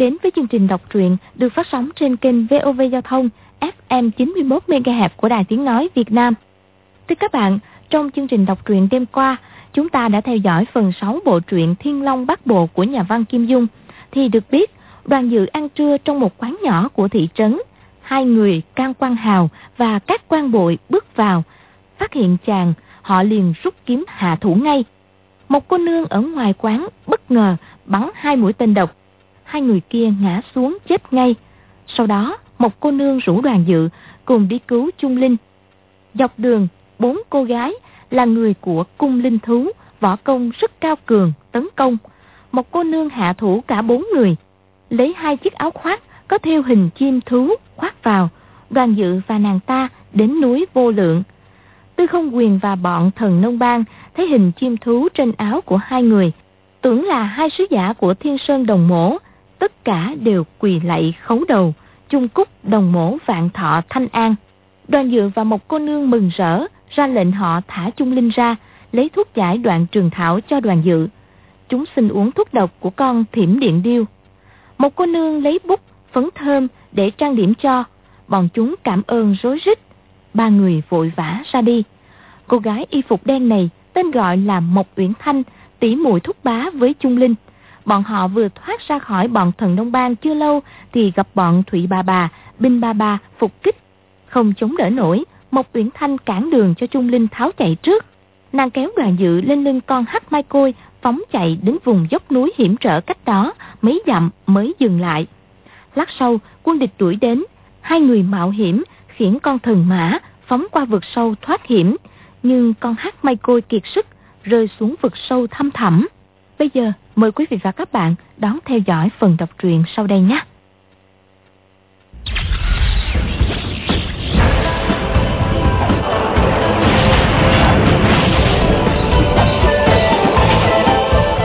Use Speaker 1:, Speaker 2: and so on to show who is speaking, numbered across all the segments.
Speaker 1: đến với chương trình đọc truyện được phát sóng trên kênh VOV Giao thông FM 91 MHz của Đài Tiếng nói Việt Nam. Thưa các bạn, trong chương trình đọc truyện đêm qua, chúng ta đã theo dõi phần 6 bộ truyện Thiên Long Bát Bộ của nhà văn Kim Dung thì được biết đoàn dự ăn trưa trong một quán nhỏ của thị trấn. Hai người can quan hào và các quan bội bước vào, phát hiện chàng, họ liền rút kiếm hạ thủ ngay. Một cô nương ở ngoài quán bất ngờ bắn hai mũi tên độc. Hai người kia ngã xuống chết ngay. Sau đó, một cô nương rủ đoàn dự cùng đi cứu Trung Linh. Dọc đường, bốn cô gái là người của cung linh thú, võ công rất cao cường, tấn công. Một cô nương hạ thủ cả bốn người, lấy hai chiếc áo khoác có theo hình chim thú khoác vào. Đoàn dự và nàng ta đến núi vô lượng. Tư không quyền và bọn thần nông bang thấy hình chim thú trên áo của hai người, tưởng là hai sứ giả của thiên sơn đồng mổ, tất cả đều quỳ lạy khấu đầu, chung cúc đồng mổ vạn thọ thanh an. Đoàn dự và một cô nương mừng rỡ, ra lệnh họ thả chung linh ra, lấy thuốc giải đoạn trường thảo cho đoàn dự. Chúng xin uống thuốc độc của con thiểm điện điêu. Một cô nương lấy bút, phấn thơm để trang điểm cho. Bọn chúng cảm ơn rối rít. Ba người vội vã ra đi. Cô gái y phục đen này tên gọi là Mộc Uyển Thanh, tỉ muội thúc bá với Trung Linh. Bọn họ vừa thoát ra khỏi bọn thần Đông Bang chưa lâu thì gặp bọn Thụy Bà Bà, Binh bà bà phục kích. Không chống đỡ nổi, Mộc Uyển Thanh cản đường cho Trung Linh tháo chạy trước. Nàng kéo đoàn dự lên lưng con hắc mai côi, phóng chạy đến vùng dốc núi hiểm trở cách đó, mấy dặm mới dừng lại. Lát sau, quân địch đuổi đến, hai người mạo hiểm, khiển con thần mã, phóng qua vực sâu thoát hiểm, nhưng con hắc mai côi kiệt sức, rơi xuống vực sâu thăm thẳm. Bây giờ, mời quý vị và các bạn đón theo dõi phần đọc truyện sau đây nhé.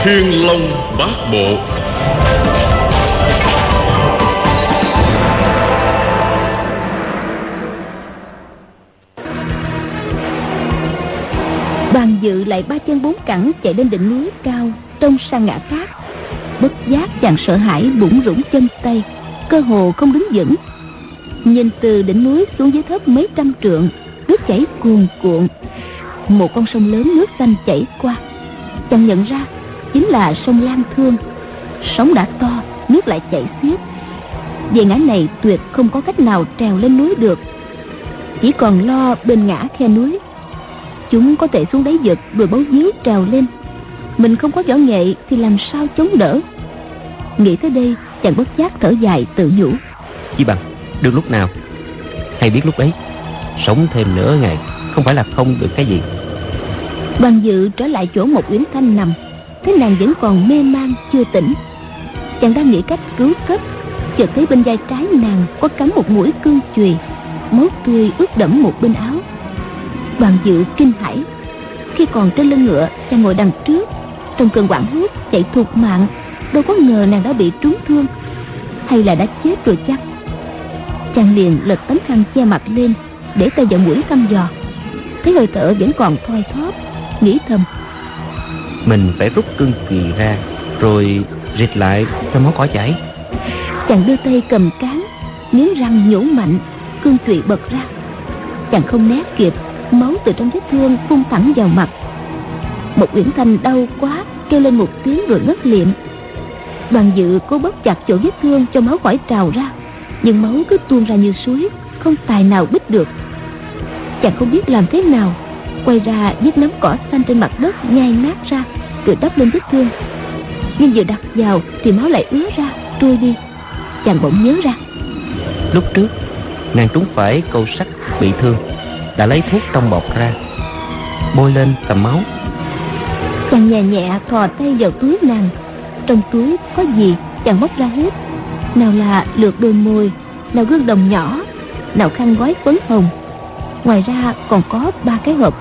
Speaker 2: Thiên Long Bát Bộ
Speaker 3: Đoàn dự lại ba chân bốn cẳng chạy lên đỉnh núi cao Trông sang ngã khác Bất giác chàng sợ hãi bủng rủng chân tay Cơ hồ không đứng vững. Nhìn từ đỉnh núi xuống dưới thấp mấy trăm trượng Nước chảy cuồn cuộn. Một con sông lớn nước xanh chảy qua. Chàng nhận ra Chính là sông Lan Thương. Sóng đã to, nước lại chảy xiết. Về ngã này tuyệt không có cách nào trèo lên núi được. Chỉ còn lo bên ngã khe núi. Chúng có thể xuống đáy vực rồi bấu víu trèo lên. Mình không có võ nghệ thì làm sao chống đỡ? Nghĩ tới đây chàng bất giác thở dài tự nhủ.
Speaker 4: Chỉ bằng được lúc nào? Hay biết lúc ấy Sống thêm nửa ngày Không phải là không được cái gì?
Speaker 3: Đoàn dự trở lại chỗ một Uyển Thanh nằm Thấy nàng vẫn còn mê man chưa tỉnh. Chàng đang nghĩ cách cứu cấp Chợt thấy bên vai trái nàng Có cắm một mũi cương chùy Máu tươi ướt đẫm một bên áo. Đoàn dự kinh hãi Khi còn trên lưng ngựa chàng ngồi đằng trước Trong cơn quảng hốt chạy thục mạng Đâu có ngờ nàng đã bị trúng thương Hay là đã chết rồi chắc Chàng liền lật tấm khăn che mặt lên Để tay vào mũi thăm dò. Thấy hơi thở vẫn còn thoi thóp Nghĩ thầm.
Speaker 4: Mình phải rút cương kỳ ra Rồi rịt lại cho máu khỏi chảy.
Speaker 3: Chàng đưa tay cầm cán Nghiến răng nhổ mạnh Cương trụy bật ra. Chàng không né kịp Máu từ trong vết thương phun thẳng vào mặt một Uyển Thanh đau quá, Kêu lên một tiếng rồi ngất liệm. Đoàn dự cố bóp chặt chỗ vết thương Cho máu khỏi trào ra, Nhưng máu cứ tuôn ra như suối, Không tài nào bích được. Chàng không biết làm thế nào, Quay ra giết nắm cỏ xanh trên mặt đất Nhai nát ra Rồi đắp lên vết thương. Nhưng vừa đặt vào Thì máu lại ứa ra, trôi đi. Chàng bỗng nhớ ra.
Speaker 4: Lúc trước, Nàng trúng phải câu sắt bị thương, Đã lấy thuốc trong bọc ra, Bôi lên tầm máu.
Speaker 3: Chàng nhẹ nhẹ thò tay vào túi nàng Trong túi có gì chàng móc ra hết. Nào là lượt đôi môi, Nào gương đồng nhỏ, Nào khăn gói phấn hồng. Ngoài ra còn có ba cái hộp.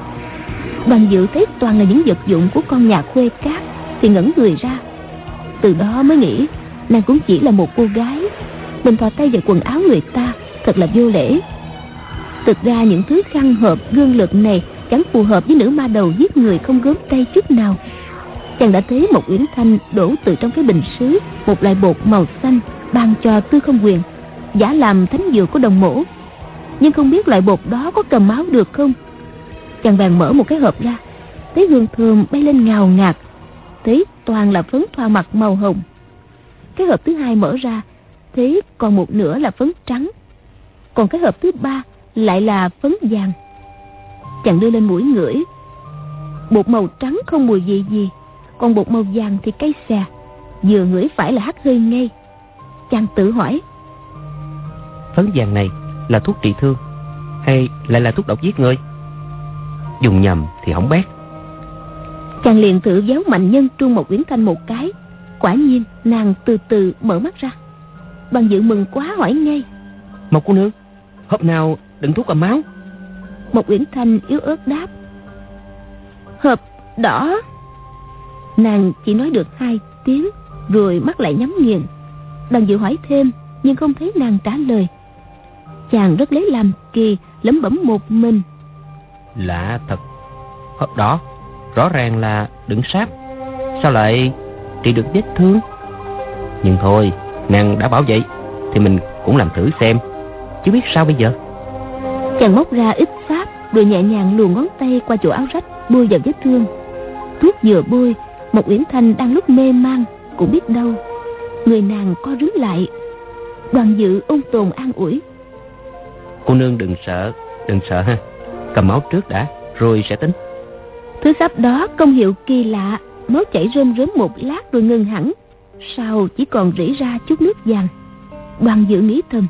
Speaker 3: Đoàn dự thấy toàn là những vật dụng của con nhà khuê cát Thì ngẩn người ra. Từ đó mới nghĩ, Nàng cũng chỉ là một cô gái. Mình thò tay vào quần áo người ta, Thật là vô lễ. Thực ra những thứ khăn, hộp, gương lực này Chẳng phù hợp với nữ ma đầu giết người không gớm tay chút nào. Chàng đã thấy một uyển thanh đổ từ trong cái bình sứ, một loại bột màu xanh, ban cho tư không quyền, giả làm thánh dược của đồng mổ nhưng không biết loại bột đó có cầm máu được không? Chàng bèn mở một cái hộp ra, thấy hương thơm bay lên ngào ngạt, thấy toàn là phấn thoa mặt màu hồng. Cái hộp thứ hai mở ra, thấy còn một nửa là phấn trắng, còn cái hộp thứ ba lại là phấn vàng chàng đưa lên mũi ngửi. Bột màu trắng không mùi gì gì còn bột màu vàng thì cay xè vừa ngửi phải là hắt hơi ngay. Chàng tự hỏi
Speaker 4: phấn vàng này là thuốc trị thương hay lại là thuốc độc giết người? Dùng nhầm thì hỏng bét.
Speaker 3: Chàng liền thử giáo mạnh nhân trung một quyển thanh một cái. Quả nhiên nàng từ từ mở mắt ra. Bằng dự mừng quá hỏi ngay
Speaker 4: một cô nương hộp nào đựng thuốc cầm máu
Speaker 3: một uyển thanh yếu ớt đáp. Hộp đỏ. Nàng chỉ nói được hai tiếng, rồi mắt lại nhắm nghiền. Đoàn dự hỏi thêm, nhưng không thấy nàng trả lời. Chàng rất lấy làm kỳ, lẩm bẩm một mình.
Speaker 4: Lạ thật. Hộp đỏ. Rõ ràng là đựng sáp. Sao lại trị được vết thương? Nhưng thôi, nàng đã bảo vậy, thì mình cũng làm thử xem. Chứ biết sao bây giờ?
Speaker 3: Chàng móc ra ít sáp rồi nhẹ nhàng luồn ngón tay qua chỗ áo rách bôi vào vết thương. Thuốc vừa bôi một uyển thanh đang lúc mê man cũng biết đâu. Người nàng co rúm lại. Đoàn dự ôn tồn an ủi.
Speaker 4: Cô nương đừng sợ đừng sợ ha. Cầm máu trước đã rồi sẽ tính.
Speaker 3: Thứ sắp đó công hiệu kỳ lạ máu chảy rơm rớm một lát rồi ngừng hẳn. Sau chỉ còn rỉ ra chút nước vàng. Đoàn dự nghĩ thầm.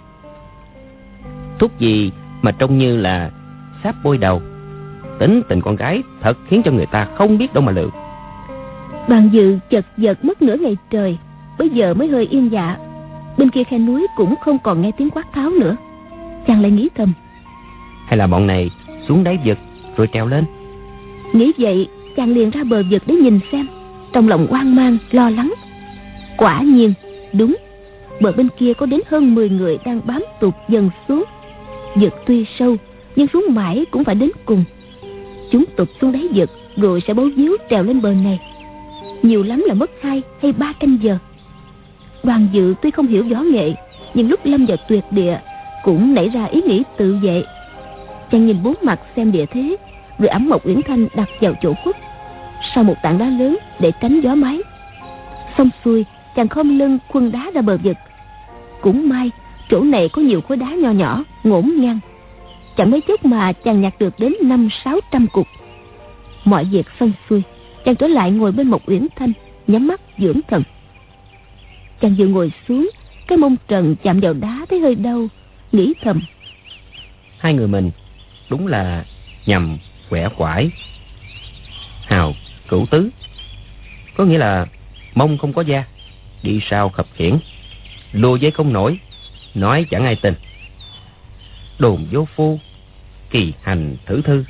Speaker 4: Thuốc gì mà trông như là sáp bôi đầu. Tính tình con gái thật khiến cho người ta không biết đâu mà lựa
Speaker 3: đoàn dự chật vật mất nửa ngày trời bây giờ mới hơi yên dạ. Bên kia khe núi cũng không còn nghe tiếng quát tháo nữa. Chàng lại nghĩ thầm.
Speaker 4: Hay là bọn này xuống đáy vực rồi trèo lên?
Speaker 3: Nghĩ vậy chàng liền ra bờ vực để nhìn xem. Trong lòng hoang mang lo lắng. Quả nhiên đúng. Bờ bên kia có đến hơn 10 người đang bám tụt dần xuống vực tuy sâu, nhưng xuống mãi cũng phải đến cùng. Chúng tụt xuống đáy vực rồi sẽ bấu víu trèo lên bờ này. Nhiều lắm là mất hai hay ba canh giờ. Đoàn dự tuy không hiểu võ nghệ, nhưng lúc lâm vào tuyệt địa, cũng nảy ra ý nghĩ tự vệ. Chàng nhìn bốn mặt xem địa thế, rồi ẩm một uyển thanh đặt vào chỗ khuất, sau một tảng đá lớn để tránh gió máy. Xong xuôi, chàng khom lưng khuân đá ra bờ vực. Cũng may chỗ này có nhiều khối đá nho nhỏ, ngổn ngang. Chẳng mấy chốc mà chàng nhặt được đến năm sáu trăm cục. Mọi việc xong xuôi, chàng trở lại ngồi bên một uyển thanh, nhắm mắt dưỡng thần. Chàng vừa ngồi xuống, cái mông trần chạm vào đá thấy hơi đau, nghĩ thầm.
Speaker 4: Hai người mình, đúng là nhầm quẻ quải. Hào, cửu tứ. Có nghĩa là mông không có da, đi sao khập khiển. Lùa dây không nổi nói chẳng ai tin. Đồn vô phu, kỳ hành thử thư.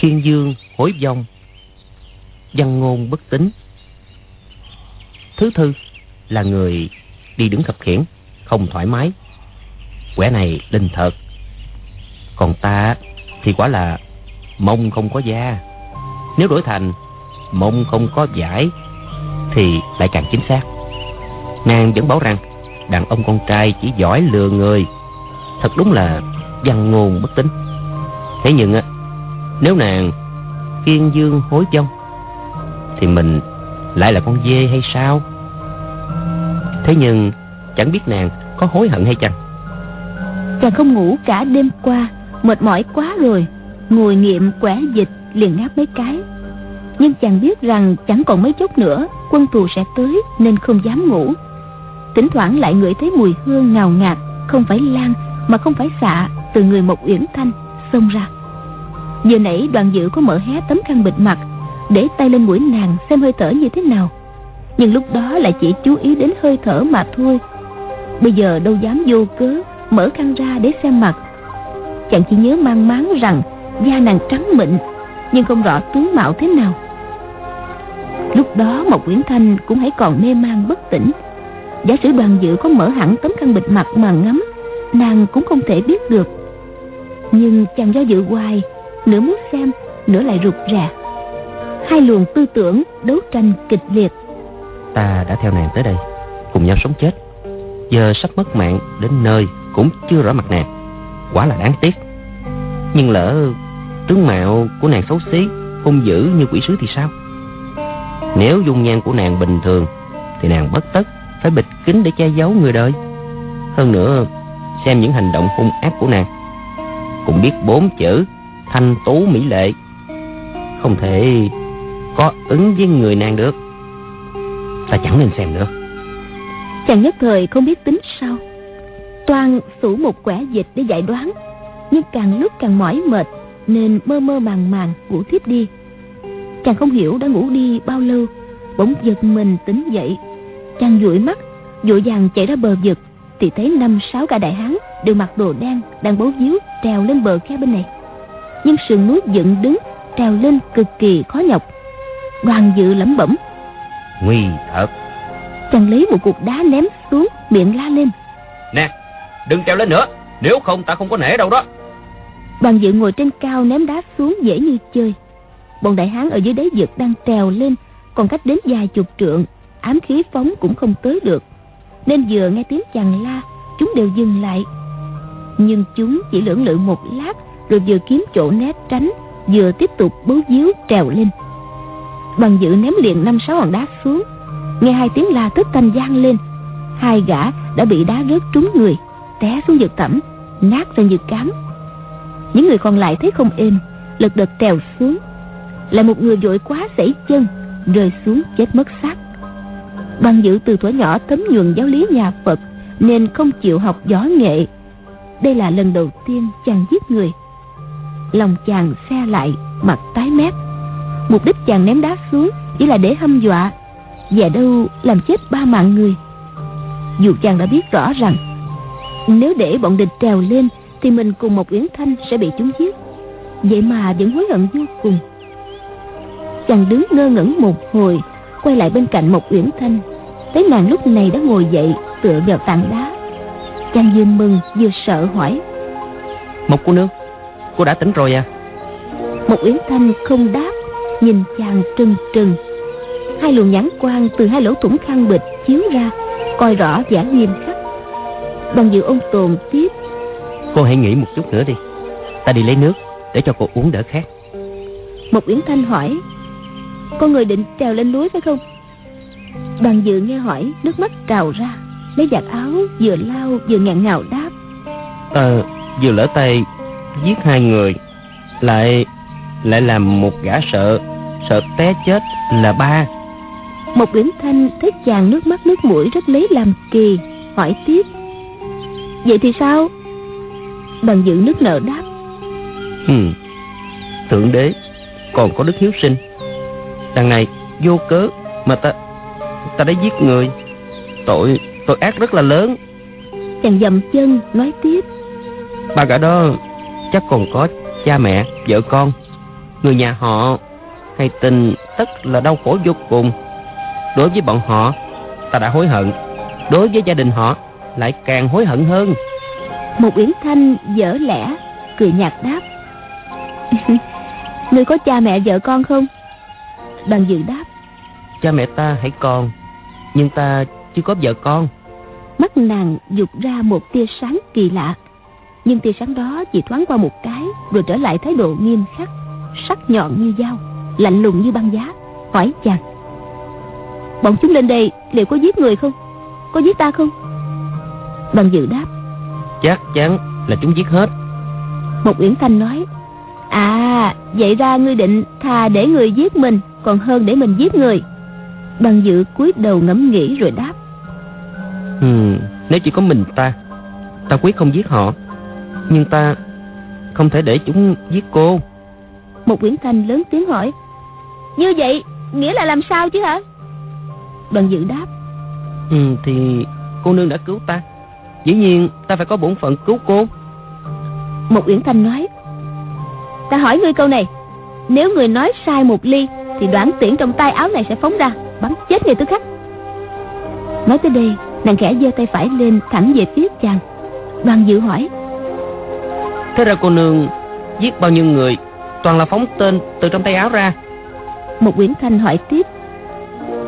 Speaker 4: Thiên dương hối vong, văn ngôn bất tính. Thứ thư là người đi đứng khập khiển, không thoải mái. Quẻ này linh thật. Còn ta thì quả là mông không có da. Nếu đổi thành mông không có giải thì lại càng chính xác. Nàng vẫn bảo rằng đàn ông con trai chỉ giỏi lừa người. Thật đúng là văn ngôn bất tính. Thế nhưng á, nếu nàng kiên dương hối vong thì mình lại là con dê hay sao? Thế nhưng chẳng biết nàng có hối hận hay chăng?
Speaker 3: Chàng không ngủ cả đêm qua, mệt mỏi quá rồi, ngồi nghiệm quẻ dịch liền ngáp mấy cái. Nhưng chàng biết rằng chẳng còn mấy chốc nữa, quân thù sẽ tới nên không dám ngủ thỉnh thoảng lại ngửi thấy mùi hương ngào ngạt, không phải lan mà không phải xạ, từ người một uyển thanh, xông ra. Vừa nãy đoàn dự có mở hé tấm khăn bịt mặt, để tay lên mũi nàng xem hơi thở như thế nào. Nhưng lúc đó lại chỉ chú ý đến hơi thở mà thôi. Bây giờ đâu dám vô cớ mở khăn ra để xem mặt. Chàng chỉ nhớ mang máng rằng da nàng trắng mịn, nhưng không rõ tướng mạo thế nào. Lúc đó mộc uyển thanh cũng hãy còn mê man bất tỉnh giả sử đoàn dự có mở hẳn tấm khăn bịt mặt mà ngắm, nàng cũng không thể biết được. Nhưng chàng do dự hoài, nửa muốn xem, nửa lại rụt rè. Hai luồng tư tưởng đấu tranh kịch liệt.
Speaker 4: Ta đã theo nàng tới đây, Cùng nhau sống chết. Giờ sắp mất mạng đến nơi Cũng chưa rõ mặt nàng. Quả là đáng tiếc. Nhưng lỡ tướng mạo của nàng xấu xí, Hung dữ như quỷ sứ thì sao? Nếu dung nhan của nàng bình thường, Thì nàng bất tất. Phải bịt kín để che giấu người đời. Hơn nữa, Xem những hành động hung ác của nàng, Cũng biết bốn chữ Thanh tú mỹ lệ Không thể có ứng với người nàng được. Ta chẳng nên xem nữa.
Speaker 3: Chàng nhất thời không biết tính sao. Toan sủ một quẻ dịch để giải đoán, Nhưng càng lúc càng mỏi mệt Nên mơ mơ màng màng ngủ thiếp đi. Chàng không hiểu đã ngủ đi bao lâu, Bỗng giật mình tỉnh dậy. Chàng dụi mắt Vội vàng chạy ra bờ vực. Thì thấy năm sáu cả đại hán Đều mặc đồ đen Đang bấu víu trèo lên bờ khe bên này. Nhưng sườn núi dựng đứng Trèo lên cực kỳ khó nhọc. Đoàn dự lẩm bẩm
Speaker 4: Nguy thật.
Speaker 3: Chàng lấy một cục đá ném xuống Miệng la lên.
Speaker 4: Nè đừng treo lên nữa Nếu không ta không có nể đâu đó.
Speaker 3: Đoàn dự ngồi trên cao ném đá xuống dễ như chơi. Bọn đại hán ở dưới đáy vực đang trèo lên Còn cách đến vài chục trượng Ám khí phóng cũng không tới được. Nên vừa nghe tiếng chàng la, Chúng đều dừng lại. Nhưng chúng chỉ lưỡng lự một lát, Rồi vừa kiếm chỗ né tránh, Vừa tiếp tục bấu víu trèo lên. Bằng dự ném liền năm sáu hòn đá xuống, Nghe hai tiếng la thất thanh vang lên. Hai gã đã bị đá rớt trúng người, Té xuống vực thẳm Nát ra như cám. Những người còn lại thấy không êm, Lật đật trèo xuống. Lại một người vội quá sẩy chân, Rơi xuống chết mất xác bằng dự từ thuở nhỏ tấm nhuần giáo lý nhà Phật, Nên không chịu học võ nghệ. Đây là lần đầu tiên chàng giết người. Lòng chàng xe lại, Mặt tái mét. Mục đích chàng ném đá xuống Chỉ là để hâm dọa Và đâu làm chết ba mạng người. Dù chàng đã biết rõ rằng, Nếu để bọn địch trèo lên Thì mình cùng một Uyển Thanh sẽ bị chúng giết. Vậy mà vẫn hối hận vô cùng. Chàng đứng ngơ ngẩn một hồi Quay lại bên cạnh một Uyển Thanh. Thấy nàng lúc này đã ngồi dậy Tựa vào tảng đá. Chàng vừa mừng vừa sợ hỏi.
Speaker 4: Một cô nương Cô đã tỉnh rồi à?
Speaker 3: Một Uyển Thanh không đáp Nhìn chàng trừng trừng. Hai luồng nhãn quang từ hai lỗ thủng khăn bịch chiếu ra Coi rõ vẻ nghiêm khắc. Đoàn dự ôn tồn tiếp
Speaker 4: Cô hãy nghỉ một chút nữa đi. Ta đi lấy nước Để cho cô uống đỡ khát.
Speaker 3: Một Uyển Thanh hỏi Có người định trèo lên núi phải không? Đoàn dự nghe hỏi Nước mắt trào ra Lấy giặt áo vừa lau vừa ngạn ngào đáp.
Speaker 4: Ờ vừa lỡ tay Giết hai người Lại Lại làm một gã sợ Sợ té chết là ba.
Speaker 3: Một Uyển Thanh thấy chàng nước mắt nước mũi rất lấy làm kỳ Hỏi tiếp. Vậy thì sao? Đoàn dự nước nở đáp.
Speaker 4: Ừ. Thượng đế Còn có đức hiếu sinh Đằng này vô cớ Mà ta Ta đã giết người. Tội Tội ác rất là lớn.
Speaker 3: Chàng dầm chân nói tiếp.
Speaker 4: Ba gã đó Chắc còn có cha mẹ Vợ con. Người nhà họ Hay tình tất là đau khổ vô cùng. Đối với bọn họ Ta đã hối hận. Đối với gia đình họ Lại càng hối hận hơn.
Speaker 3: Một Uyển Thanh dở lẽ Cười nhạt đáp. Ngươi có cha mẹ vợ con không Đoàn dự đáp.
Speaker 4: Cha mẹ ta hãy còn Nhưng ta chưa có vợ con.
Speaker 3: Mắt nàng dục ra một tia sáng kỳ lạ Nhưng tia sáng đó chỉ thoáng qua một cái Rồi trở lại thái độ nghiêm khắc Sắc nhọn như dao Lạnh lùng như băng giá Hỏi chàng Bọn chúng lên đây liệu có giết người không? Có giết ta không? Đoàn dự đáp
Speaker 4: Chắc chắn là chúng giết hết.
Speaker 3: Một Uyển Thanh nói À vậy ra ngươi định thà để người giết mình Còn hơn để mình giết người. Đoàn dự cúi đầu ngẫm nghĩ rồi đáp.
Speaker 4: Ừ, Nếu chỉ có mình ta Ta quyết không giết họ. Nhưng ta không thể để chúng giết cô.
Speaker 3: Một Uyển Thanh lớn tiếng hỏi. Như vậy nghĩa là làm sao chứ hả? Đoàn dự đáp.
Speaker 4: Ừ, Thì cô nương đã cứu ta. Dĩ nhiên ta phải có bổn phận cứu cô.
Speaker 3: Một Uyển Thanh nói. Ta hỏi ngươi câu này. Nếu người nói sai một ly Thì đoạn tiễn trong tay áo này sẽ phóng ra Bắn chết người tức khắc Nói tới đây Nàng khẽ giơ tay phải lên thẳng về phía chàng. Đoàn dự hỏi
Speaker 4: Thế ra cô nương giết bao nhiêu người Toàn là phóng tên từ trong tay áo ra.
Speaker 3: Một Nguyễn Thanh hỏi tiếp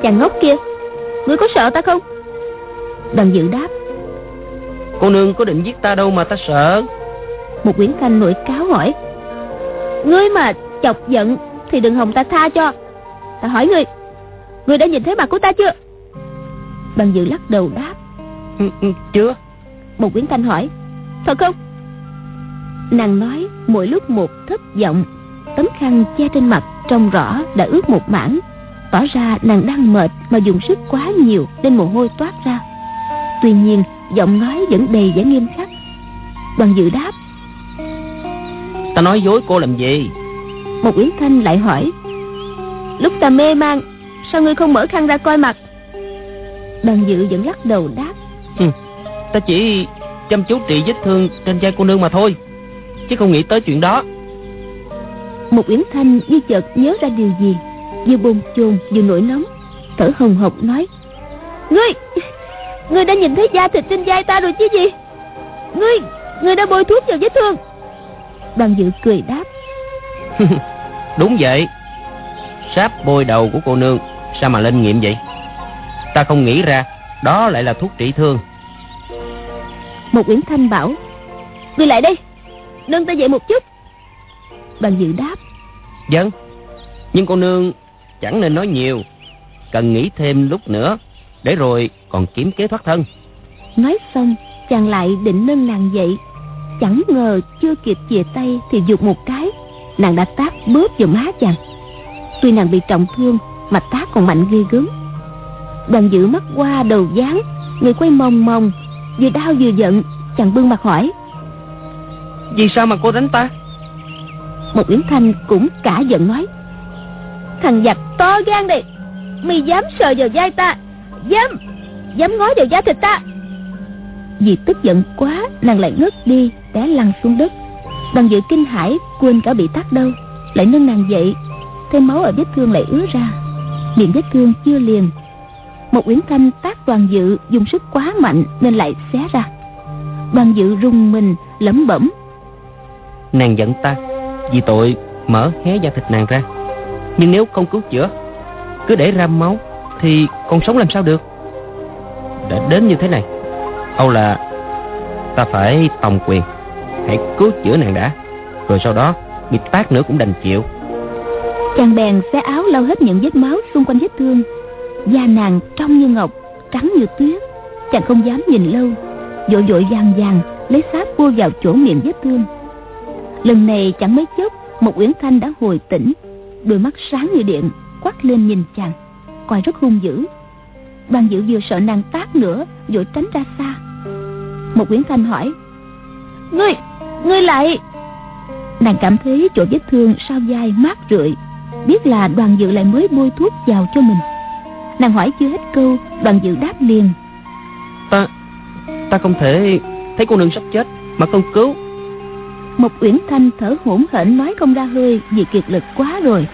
Speaker 3: Chàng ngốc kia Ngươi có sợ ta không? Đoàn dự đáp
Speaker 4: Cô nương có định giết ta đâu mà ta sợ.
Speaker 3: Một Nguyễn Thanh nổi cáo hỏi Ngươi mà chọc giận Thì đừng hòng ta tha cho Ta hỏi ngươi Ngươi đã nhìn thấy mặt của ta chưa? Đoàn dự lắc đầu đáp.
Speaker 4: Ừ, ừ, Chưa.
Speaker 3: Một Nguyễn Thanh hỏi Thật không? Nàng nói mỗi lúc một thất giọng Tấm khăn che trên mặt Trông rõ đã ướt một mảng. Tỏ ra nàng đang mệt Mà dùng sức quá nhiều Nên mồ hôi toát ra. Tuy nhiên giọng nói vẫn đầy vẻ nghiêm khắc. Đoàn dự đáp
Speaker 4: Ta nói dối cô làm gì?
Speaker 3: Một Uyển Thanh lại hỏi Lúc ta mê man Sao ngươi không mở khăn ra coi mặt? Đoàn dự vẫn lắc đầu đáp.
Speaker 4: Ừ, Ta chỉ chăm chú trị vết thương trên vai cô nương mà thôi Chứ không nghĩ tới chuyện đó.
Speaker 3: Một Uyển Thanh như chợt nhớ ra điều gì Vừa bồn chồn vừa nổi nóng. Thở hồng hộc nói Ngươi Ngươi đã nhìn thấy da thịt trên vai ta rồi chứ gì? Ngươi Ngươi đã bôi thuốc vào vết thương. Đoàn dự cười đáp.
Speaker 4: Đúng vậy Sáp bôi đầu của cô nương. Sao mà lên nghiệm vậy? Ta không nghĩ ra Đó lại là thuốc trị thương.
Speaker 3: Một Uyển Thanh bảo Ngươi lại đây Nâng ta dậy một chút. Đoàn dự đáp
Speaker 4: Vâng Nhưng cô nương chẳng nên nói nhiều Cần nghĩ thêm lúc nữa Để rồi còn kiếm kế thoát thân.
Speaker 3: Nói xong chàng lại định nâng nàng dậy. Chẳng ngờ chưa kịp chìa tay Thì giục một cái Nàng đã tát bóp vào má chàng Tuy nàng bị trọng thương Mà tát còn mạnh ghê gớm. Đoàn giữ mắt qua đầu dáng Người quay mong mong Vừa đau vừa giận Chàng bưng mặt hỏi.
Speaker 4: Vì sao mà cô đánh ta?
Speaker 3: Một Yến Thanh cũng cả giận nói. Thằng giặc to gan đi Mày dám sờ vào vai ta Dám Dám ngói vào da thịt ta. Vì tức giận quá Nàng lại ngất đi Té lăn xuống đất. Đoàn dự kinh hãi Quên cả bị tắt đâu Lại nâng nàng dậy Thêm máu ở vết thương lại ứa ra. Miệng vết thương chưa liền. Một Uyển Thanh tác đoàn dự Dùng sức quá mạnh Nên lại xé ra. Đoàn dự rung mình, lẩm bẩm.
Speaker 4: Nàng giận ta, Vì tội mở hé da thịt nàng ra. Nhưng nếu không cứu chữa, Cứ để ra máu, Thì còn sống làm sao được? Đã đến như thế này Âu là Ta phải tòng quyền. Hãy cứu chữa nàng đã, Rồi sau đó Bị tác nữa cũng đành chịu.
Speaker 3: Chàng bèn xé áo lau hết những vết máu xung quanh vết thương. Da nàng trong như ngọc Trắng như tuyết. Chàng không dám nhìn lâu Vội vội vàng vàng Lấy sáp bôi vào chỗ miệng vết thương. Lần này chẳng mấy chốc Một Uyển Thanh đã hồi tỉnh Đôi mắt sáng như điện Quắt lên nhìn chàng Coi rất hung dữ. Đoàn dự vừa sợ nàng tát nữa Vội tránh ra xa. Một Uyển Thanh hỏi Ngươi, ngươi lại? Nàng cảm thấy chỗ vết thương sau vai mát rượi Biết là đoàn dự lại mới bôi thuốc vào cho mình. Nàng hỏi chưa hết câu Đoàn dự đáp liền.
Speaker 4: Ta Ta không thể thấy cô nương sắp chết Mà không cứu.
Speaker 3: Một uyển thanh thở hổn hển nói không ra hơi Vì kiệt lực quá rồi.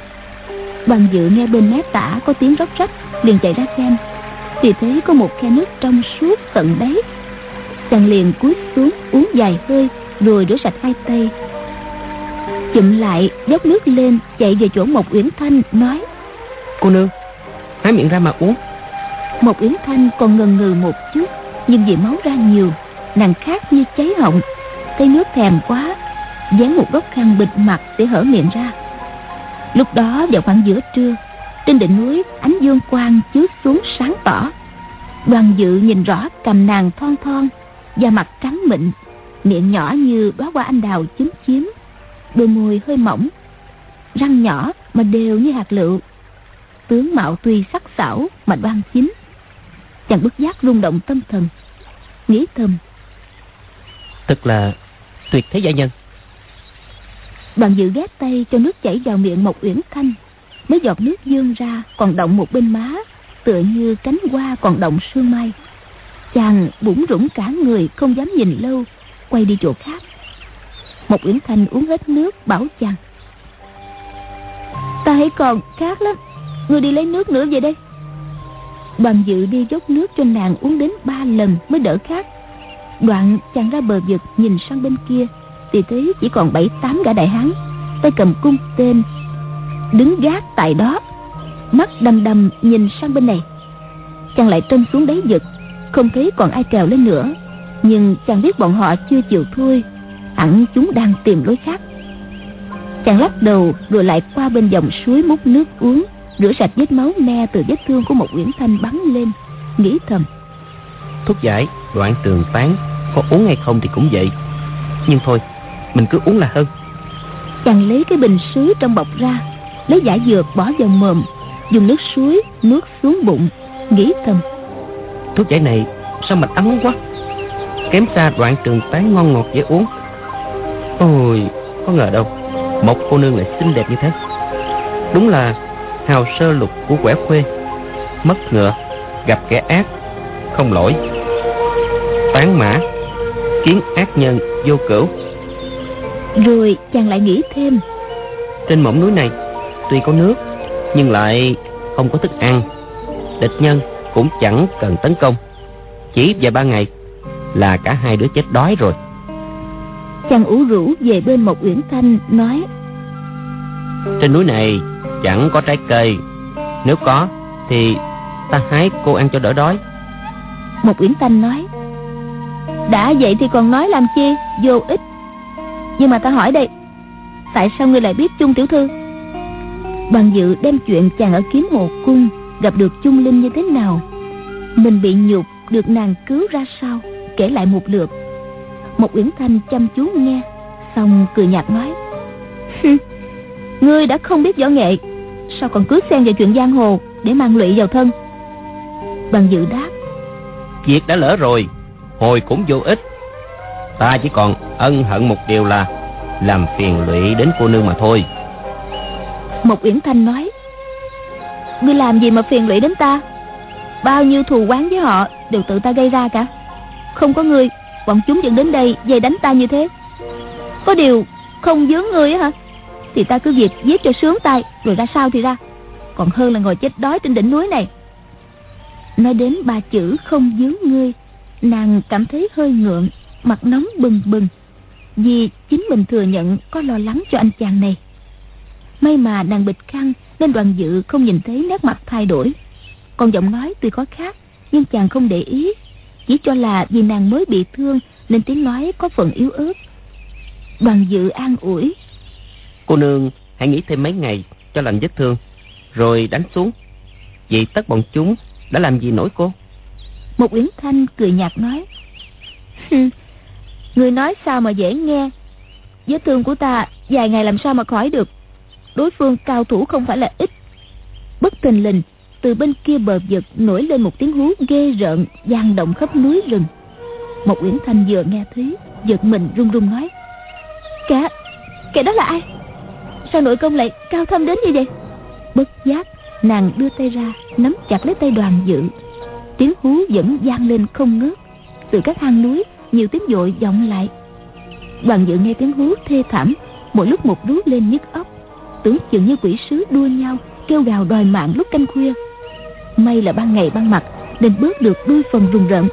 Speaker 3: Đoàn dự nghe bên mé tả có tiếng róc rách Liền chạy ra xem. Thì thấy có một khe nước trong suốt tận đáy. Chàng liền cúi xuống uống vài hơi Rồi rửa sạch hai tay chụm lại dốc nước lên chạy về chỗ một uyển thanh nói.
Speaker 4: Cô nương há miệng ra mà uống.
Speaker 3: Một uyển thanh còn ngần ngừ một chút nhưng vì máu ra nhiều nàng khát như cháy họng. Thấy nước thèm quá dán một góc khăn bịt mặt để hở miệng ra. Lúc đó vào khoảng giữa trưa trên đỉnh núi ánh dương quang chiếu xuống sáng tỏ. Đoàn dự nhìn rõ cầm nàng thon thon da mặt trắng mịn miệng nhỏ như đóa hoa anh đào chúm chím đôi môi hơi mỏng răng nhỏ mà đều như hạt lựu. Tướng mạo tuy sắc sảo mà đoan chính chàng bất giác rung động tâm thần nghĩ thầm.
Speaker 4: Thật là tuyệt thế gia nhân.
Speaker 3: Đoàn dự ghét tay cho nước chảy vào miệng một uyển thanh mấy giọt nước dương ra còn động một bên má tựa như cánh hoa còn động sương mai. Chàng bủng rủng cả người không dám nhìn lâu quay đi chỗ khác một uyển thanh uống hết nước, bảo chàng. Ta hãy còn khát lắm người đi lấy nước nữa về đây. Đoàn dự đi dốc nước cho nàng uống đến ba lần mới đỡ khát. Đoạn chàng ra bờ vực nhìn sang bên kia, thì thấy chỉ còn bảy, tám gã đại hán. Tay cầm cung tên, đứng gác tại đó, mắt đăm đăm nhìn sang bên này. Chàng lại trông xuống đáy vực, không thấy còn ai trèo lên nữa. Nhưng chàng biết bọn họ chưa chịu thôi hẳn chúng đang tìm lối khác. Chàng lắc đầu rồi lại qua bên dòng suối múc nước uống rửa sạch vết máu me từ vết thương của một uyển thanh bắn lên nghĩ thầm.
Speaker 4: Thuốc giải đoạn tường tán có uống hay không thì cũng vậy. Nhưng thôi mình cứ uống là hơn.
Speaker 3: Chàng lấy cái bình sứ trong bọc ra lấy giả dược bỏ vào mồm dùng nước suối nuốt xuống bụng nghĩ thầm.
Speaker 4: Thuốc giải này sao mạch ấm quá? Kém xa đoạn tường tán ngon ngọt dễ uống có ngờ đâu một cô nương lại xinh đẹp như thế. Đúng là hào sơ lục của quẻ khuê. Mất ngựa gặp kẻ ác không lỗi. Tán mã kiến ác nhân vô cửu.
Speaker 3: Rồi chàng lại nghĩ thêm.
Speaker 4: Trên mỏm núi này tuy có nước nhưng lại không có thức ăn. Địch nhân cũng chẳng cần tấn công. Chỉ vài ba ngày là cả hai đứa chết đói rồi
Speaker 3: chàng ủ rũ về bên một uyển thanh nói
Speaker 4: trên núi này chẳng có trái cây. Nếu có thì ta hái cô ăn cho đỡ đói.
Speaker 3: Một uyển thanh nói đã vậy thì còn nói làm chi? Vô ích. Nhưng mà ta hỏi đây tại sao ngươi lại biết chung tiểu thư? Bằng dự đem chuyện chàng ở kiếm hồ cung gặp được chung linh như thế nào mình bị nhục được nàng cứu ra sao kể lại một lượt một uyển thanh chăm chú nghe xong cười nhạt nói ngươi đã không biết võ nghệ sao còn cứ xen vào chuyện giang hồ để mang lụy vào thân? Bằng dự đáp
Speaker 4: việc đã lỡ rồi hồi cũng vô ích. Ta chỉ còn ân hận một điều là làm phiền lụy đến cô nương mà thôi.
Speaker 3: Một uyển thanh nói ngươi làm gì mà phiền lụy đến ta? Bao nhiêu thù quán với họ đều tự ta gây ra cả. Không có ngươi bọn chúng vẫn đến đây dây đánh ta như thế. Có điều, không dướng ngươi hả? Thì ta cứ việc giết cho sướng tay, rồi ra sao thì ra. Còn hơn là ngồi chết đói trên đỉnh núi này. Nói đến ba chữ không dướng ngươi nàng cảm thấy hơi ngượng, mặt nóng bừng bừng. Vì chính mình thừa nhận có lo lắng cho anh chàng này. May mà nàng bịt khăn, nên đoàn dự không nhìn thấy nét mặt thay đổi. Còn giọng nói tuy có khác nhưng chàng không để ý chỉ cho là vì nàng mới bị thương nên tiếng nói có phần yếu ớt. Đoàn dự an ủi.
Speaker 4: Cô nương hãy nghỉ thêm mấy ngày cho lành vết thương rồi đánh xuống. Vậy tất bọn chúng đã làm gì nổi cô?
Speaker 3: Một uyển thanh cười nhạt nói. Người nói sao mà dễ nghe. Vết thương của ta vài ngày làm sao mà khỏi được. Đối phương cao thủ không phải là ít. Bất thình lình từ bên kia bờ vực nổi lên một tiếng hú ghê rợn, vang động khắp núi rừng. Một uyển thanh vừa nghe thấy, giật mình run run nói, kẻ kẻ đó là ai? Sao nội công lại cao thâm đến như vậy? Bất giác, nàng đưa tay ra, nắm chặt lấy tay đoàn dự. Tiếng hú vẫn vang lên không ngớt. Từ các hang núi, nhiều tiếng dội vọng lại. Đoàn dự nghe tiếng hú thê thảm, mỗi lúc một rú lên nhức óc. Tưởng chừng như quỷ sứ đua nhau, kêu gào đòi mạng lúc canh khuya may là ban ngày ban mặt, nên bớt được đôi phần rùng rợn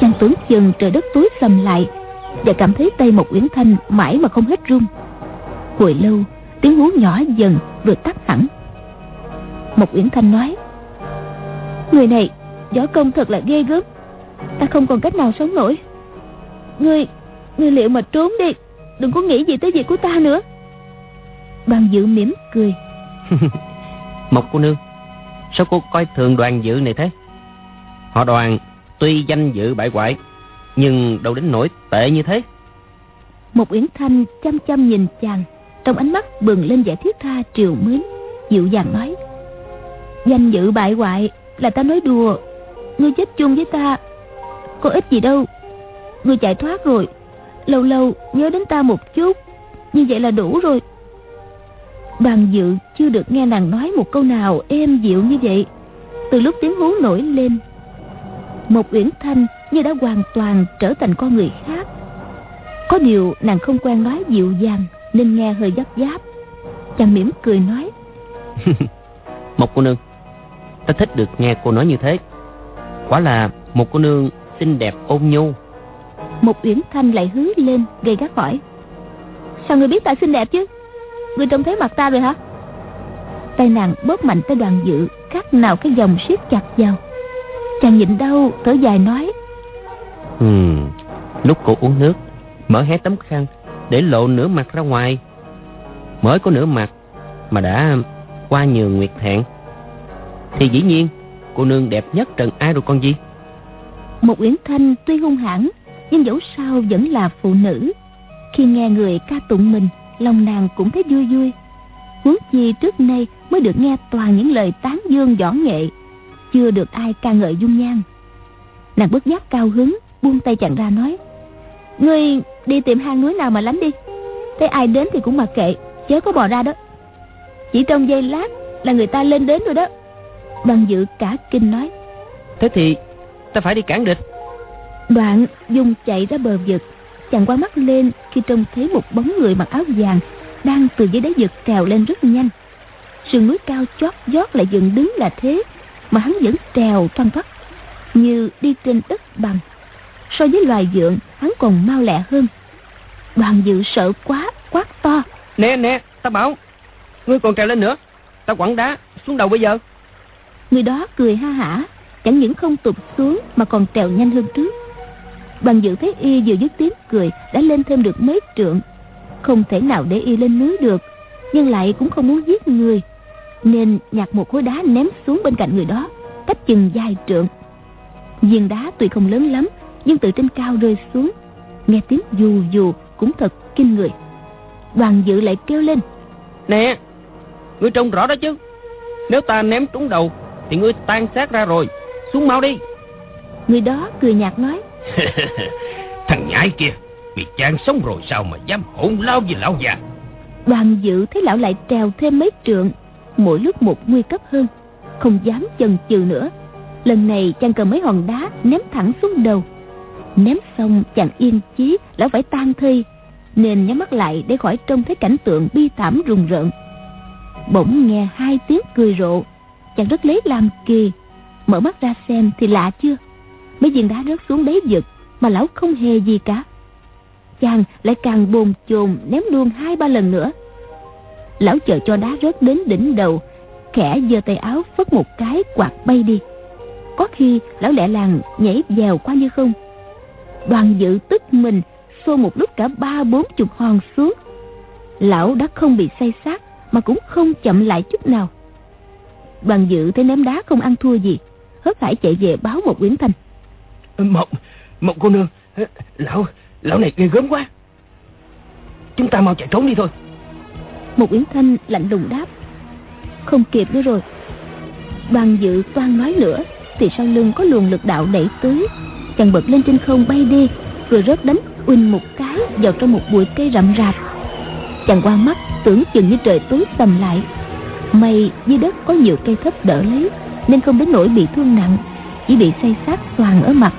Speaker 3: chàng tưởng chừng trời đất tối sầm lại, và cảm thấy tay một uyển thanh mãi mà không hết run hồi lâu, tiếng hú nhỏ dần rồi tắt hẳn. Một uyển thanh nói, người này, võ công thật là ghê gớm. Ta không còn cách nào sống nổi. Ngươi ngươi liệu mà trốn đi, đừng có nghĩ gì tới việc của ta nữa. Đoàn dự mỉm cười.
Speaker 4: Mộc cô nương Sao cô coi thường đoàn dự này thế? Họ đoàn tuy danh dự bại hoại, Nhưng đâu đến nỗi tệ như thế.
Speaker 3: Một Yến Thanh chăm chăm nhìn chàng, Trong ánh mắt bừng lên vẻ thiết tha triều mến, Dịu dàng nói, Danh dự bại hoại là ta nói đùa, Ngươi chết chung với ta, Có ích gì đâu. Ngươi chạy thoát rồi, Lâu lâu nhớ đến ta một chút, Như vậy là đủ rồi. Đoàn dự chưa được nghe nàng nói một câu nào êm dịu như vậy. Từ lúc tiếng hú nổi lên Một uyển thanh như đã hoàn toàn trở thành con người khác. Có điều nàng không quen nói dịu dàng Nên nghe hơi gấp giáp Chàng mỉm cười nói
Speaker 4: Một cô nương Ta thích được nghe cô nói như thế. Quả là một cô nương xinh đẹp ôn nhu.
Speaker 3: Một uyển thanh lại hứa lên gây gắt hỏi Sao người biết ta xinh đẹp chứ Ngươi trông thấy mặt ta rồi hả? Tay nàng bóp mạnh tới đoàn dự khác nào cái dòng siết chặt vào. Chàng nhịn đau thở dài nói.
Speaker 4: Ừ, lúc cô uống nước mở hé tấm khăn để lộ nửa mặt ra ngoài. Mới có nửa mặt mà đã qua nhường nguyệt hẹn. Thì dĩ nhiên cô nương đẹp nhất trần ai rồi con gì?
Speaker 3: Một uyển thanh tuy hung hãn nhưng dẫu sao vẫn là phụ nữ. Khi nghe người ca tụng mình lòng nàng cũng thấy vui vui. Huống chi trước nay mới được nghe toàn những lời tán dương võ nghệ chưa được ai ca ngợi dung nhan. Nàng bất giác cao hứng buông tay chàng ra nói ngươi đi tìm hang núi nào mà lánh đi thấy ai đến thì cũng mặc kệ chớ có bò ra đó. Chỉ trong giây lát là người ta lên đến rồi đó. Đoàn dự cả kinh nói
Speaker 4: thế thì ta phải đi cản địch.
Speaker 3: Đoạn dung chạy ra bờ vực chàng qua mắt lên khi trông thấy một bóng người mặc áo vàng đang từ dưới đáy vực trèo lên rất nhanh. Sườn núi cao chót vót lại dựng đứng là thế mà hắn vẫn trèo thoăn thoắt như đi trên đất bằng. So với loài dượng hắn còn mau lẹ hơn. Đoàn dự sợ quá quát to.
Speaker 4: Nè nè ta bảo ngươi còn trèo lên nữa ta quẳng đá xuống đầu bây giờ.
Speaker 3: Người đó cười ha hả chẳng những không tụt xuống mà còn trèo nhanh hơn trước đoàn dự thấy y vừa dứt tiếng cười đã lên thêm được mấy trượng. Không thể nào để y lên núi được nhưng lại cũng không muốn giết người. Nên nhặt một khối đá ném xuống bên cạnh người đó cách chừng dài trượng. Viên đá tuy không lớn lắm nhưng từ trên cao rơi xuống. Nghe tiếng dù dù cũng thật kinh người. Đoàn dự lại kêu lên.
Speaker 4: Nè ngươi trông rõ đó chứ. Nếu ta ném trúng đầu thì ngươi tan xác ra rồi. Xuống mau đi.
Speaker 3: Người đó cười nhạt nói
Speaker 2: thằng nhãi kia, bị chán sống rồi sao mà dám hỗn lao với lão già?
Speaker 3: Đoàn dự thấy lão lại trèo thêm mấy trượng, mỗi lúc một nguy cấp hơn, không dám chần chừ nữa. Lần này chàng cầm mấy hòn đá ném thẳng xuống đầu. Ném xong, chàng yên chí lão phải tan thi, nên nhắm mắt lại để khỏi trông thấy cảnh tượng bi thảm rùng rợn. Bỗng nghe hai tiếng cười rộ, chàng rất lấy làm kỳ, mở mắt ra xem thì lạ chưa? Mấy viên đá rớt xuống đáy vực mà lão không hề gì cả. Chàng lại càng bồn chồn ném luôn hai ba lần nữa. Lão chờ cho đá rớt đến đỉnh đầu, khẽ giơ tay áo phất một cái quạt bay đi. Có khi lão lẹ làng nhảy dèo qua như không. Đoàn dự tức mình, xô một lúc cả ba bốn chục hòn xuống. Lão đã không bị say sát, mà cũng không chậm lại chút nào. Đoàn dự thấy ném đá không ăn thua gì, hớt hải chạy về báo một quyển thành
Speaker 2: mộng mộng cô nương. Lão lão này ghê gớm quá. Chúng ta mau chạy trốn đi thôi.
Speaker 3: Một Yến thanh lạnh lùng đáp. Không kịp nữa rồi. Đoàn dự toan nói nữa, thì sau lưng có luồng lực đạo đẩy tới. Chàng bật lên trên không bay đi, rồi rớt đánh uỳnh một cái vào trong một bụi cây rậm rạp. Chàng qua mắt, tưởng chừng như trời tối tầm lại. May dưới đất có nhiều cây thấp đỡ lấy, nên không đến nỗi bị thương nặng, chỉ bị say sát toàn ở mặt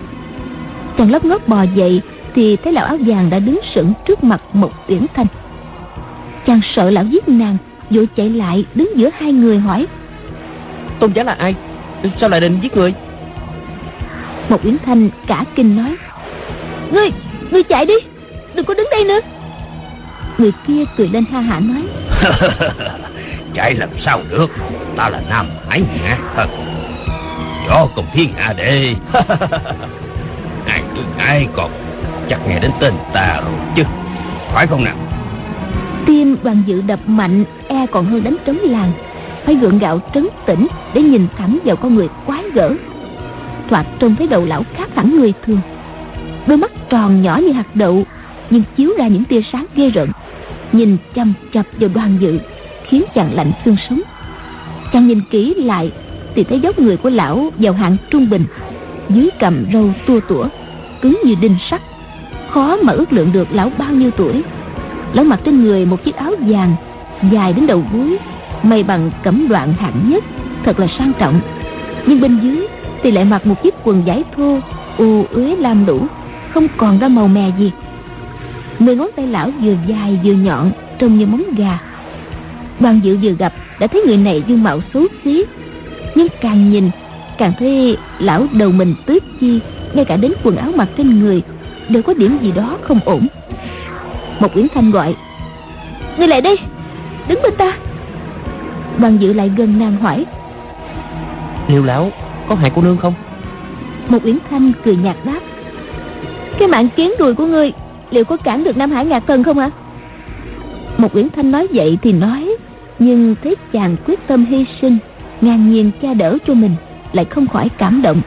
Speaker 3: chàng lấp ngót bò dậy thì thấy lão áo vàng đã đứng sững trước mặt một uyển thanh. Chàng sợ lão giết nàng vội chạy lại đứng giữa hai người hỏi
Speaker 4: tôn giá là ai? Sao lại định giết người?
Speaker 3: Một uyển thanh cả kinh nói ngươi ngươi chạy đi đừng có đứng đây nữa. Người kia cười lên ha hả nói
Speaker 2: chạy làm sao được? Ta là nam hải ngã thật cho cùng thiên hạ đệ ai ai còn chắc nghe đến tên ta rồi chứ. Phải không nào?
Speaker 3: Tim đoàn dự đập mạnh e còn hơn đánh trống làng. Phải gượng gạo trấn tĩnh để nhìn thẳng vào con người quái gở. Thoạt trông thấy đầu lão khác hẳn người thường. Đôi mắt tròn nhỏ như hạt đậu, nhưng chiếu ra những tia sáng ghê rợn. Nhìn chăm chập vào đoàn dự, khiến chàng lạnh xương sống. Chàng nhìn kỹ lại thì thấy dốc người của lão vào hạng trung bình dưới cầm râu tua tủa, cứng như đinh sắt. Khó mà ước lượng được lão bao nhiêu tuổi. Lão mặc trên người một chiếc áo vàng, dài đến đầu gối, may bằng cẩm đoạn hạng nhất, thật là sang trọng. Nhưng bên dưới thì lại mặc một chiếc quần vải thô, u uế lam đủ, không còn ra màu mè gì. Mười ngón tay lão vừa dài vừa nhọn, trông như móng gà. Đoàn dự vừa gặp đã thấy người này dung mạo xấu xí, nhưng càng nhìn càng thấy lão đầu mình tước chi ngay cả đến quần áo mặc trên người đều có điểm gì đó không ổn. Một uyển thanh gọi người lại đây đứng bên ta. Đoàn dự lại gần nàng hỏi
Speaker 4: Liêu lão có hại cô nương không?
Speaker 3: Một uyển thanh cười nhạt đáp cái mạng kiến đùi của ngươi liệu có cản được nam hải ngạc thần không ạ? Một uyển thanh nói vậy thì nói nhưng thấy chàng quyết tâm hy sinh ngang nhiên cha đỡ cho mình lại không khỏi cảm động.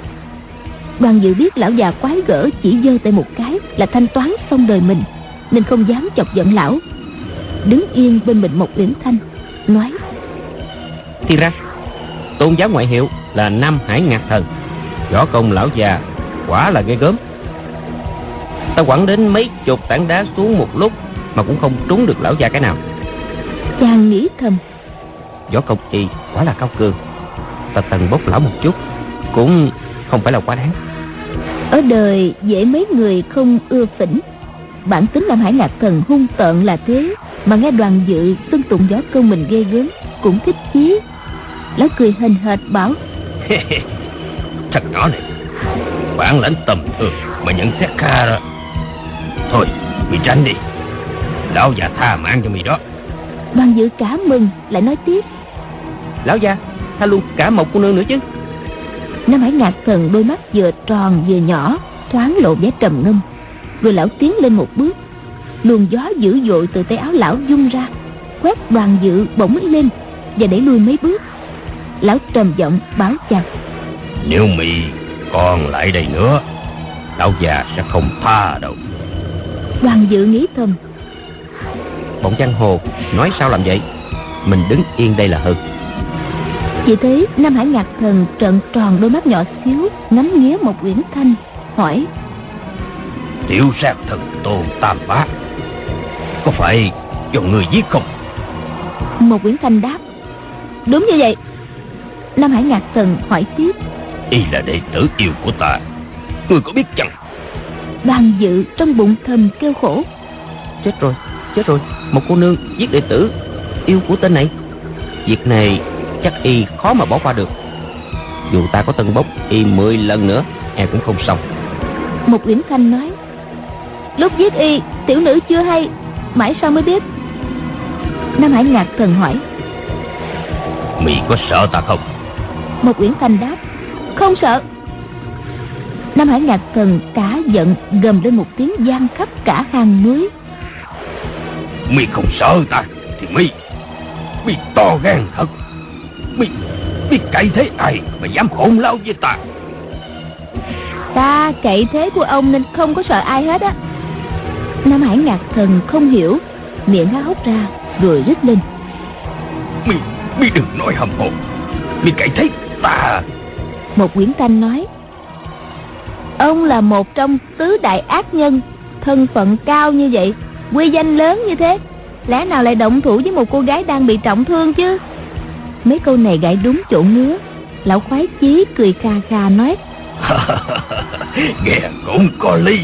Speaker 3: Đoàn dự biết lão già quái gở chỉ giơ tay một cái là thanh toán xong đời mình nên không dám chọc giận lão. Đứng yên bên mình một uyển thanh nói
Speaker 4: thì ra tôn giáo ngoại hiệu là nam hải ngạc thần võ công lão già quả là ghê gớm. Ta quẳng đến mấy chục tảng đá xuống một lúc mà cũng không trúng được lão già cái nào.
Speaker 3: Chàng nghĩ thầm
Speaker 4: võ công y quả là cao cường ta tần bốc lão một chút cũng không phải là quá đáng.
Speaker 3: Ở đời dễ mấy người không ưa phỉnh. Bản tính nam hải ngạc thần hung tợn là thế mà nghe đoàn dự xưng tụng võ công mình ghê gớm cũng thích chí. Lão cười hền hệt bảo
Speaker 2: Thật nhỏ này. Bản lãnh tầm thường Mà nhận xét kha rồi Thôi mày tránh đi. Lão già tha mạng cho mày đó.
Speaker 3: Đoàn dự cả mừng lại nói tiếp.
Speaker 4: Lão già tha luôn cả một cô nương nữa chứ.
Speaker 3: Nam hải ngạc thần đôi mắt vừa tròn vừa nhỏ thoáng lộ vẻ trầm ngâm. Rồi lão tiến lên một bước luồng gió dữ dội từ tay áo lão dung ra quét đoàn dự bỗng lên và đẩy lui mấy bước. Lão trầm giọng báo chàng
Speaker 2: Nếu mày còn lại đây nữa Lão già sẽ không tha đâu.
Speaker 3: Đoàn dự nghĩ thầm
Speaker 4: bọn giang hồ nói sao làm vậy? Mình đứng yên đây là hơn
Speaker 3: chỉ thấy nam hải ngạc thần trợn tròn đôi mắt nhỏ xíu ngắm nghía một uyển thanh hỏi.
Speaker 2: Tiểu sát thần tôn tam bá Có phải do người giết không?
Speaker 3: Một uyển thanh đáp. Đúng như vậy. Nam hải ngạc thần hỏi tiếp.
Speaker 2: Y là đệ tử yêu của ta. Người có biết chăng?
Speaker 3: Đoàn dự trong bụng thầm kêu khổ.
Speaker 4: Chết rồi chết rồi. Một cô nương giết đệ tử yêu của tên này. Việc này chắc y khó mà bỏ qua được. Dù ta có tân bốc y 10 lần nữa em cũng không xong.
Speaker 3: Một uyển thanh nói lúc giết y tiểu nữ chưa hay mãi sau mới biết? Nam hải ngạc thần hỏi
Speaker 2: Mày có sợ ta không?
Speaker 3: Một uyển thanh đáp không sợ. Nam hải ngạc thần cả giận gầm lên một tiếng gian khắp cả hang núi.
Speaker 2: Mày không sợ ta Thì mày Mày to gan thật Mày Mày cậy thế ai mà dám hỗn lao với ta?
Speaker 3: Ta cậy thế của ông nên không có sợ ai hết á. Nam hải ngạc thần không hiểu miệng há hốc ra rồi rít lên.
Speaker 2: Mày Mày đừng nói hầm hồ Mày cậy thế ta.
Speaker 3: Một quyển thanh nói ông là một trong tứ đại ác nhân thân phận cao như vậy quy danh lớn như thế. Lẽ nào lại động thủ với một cô gái đang bị trọng thương chứ mấy câu này gãi đúng chỗ ngứa. Lão khoái chí cười kha kha nói.
Speaker 2: Nghe cũng có lý.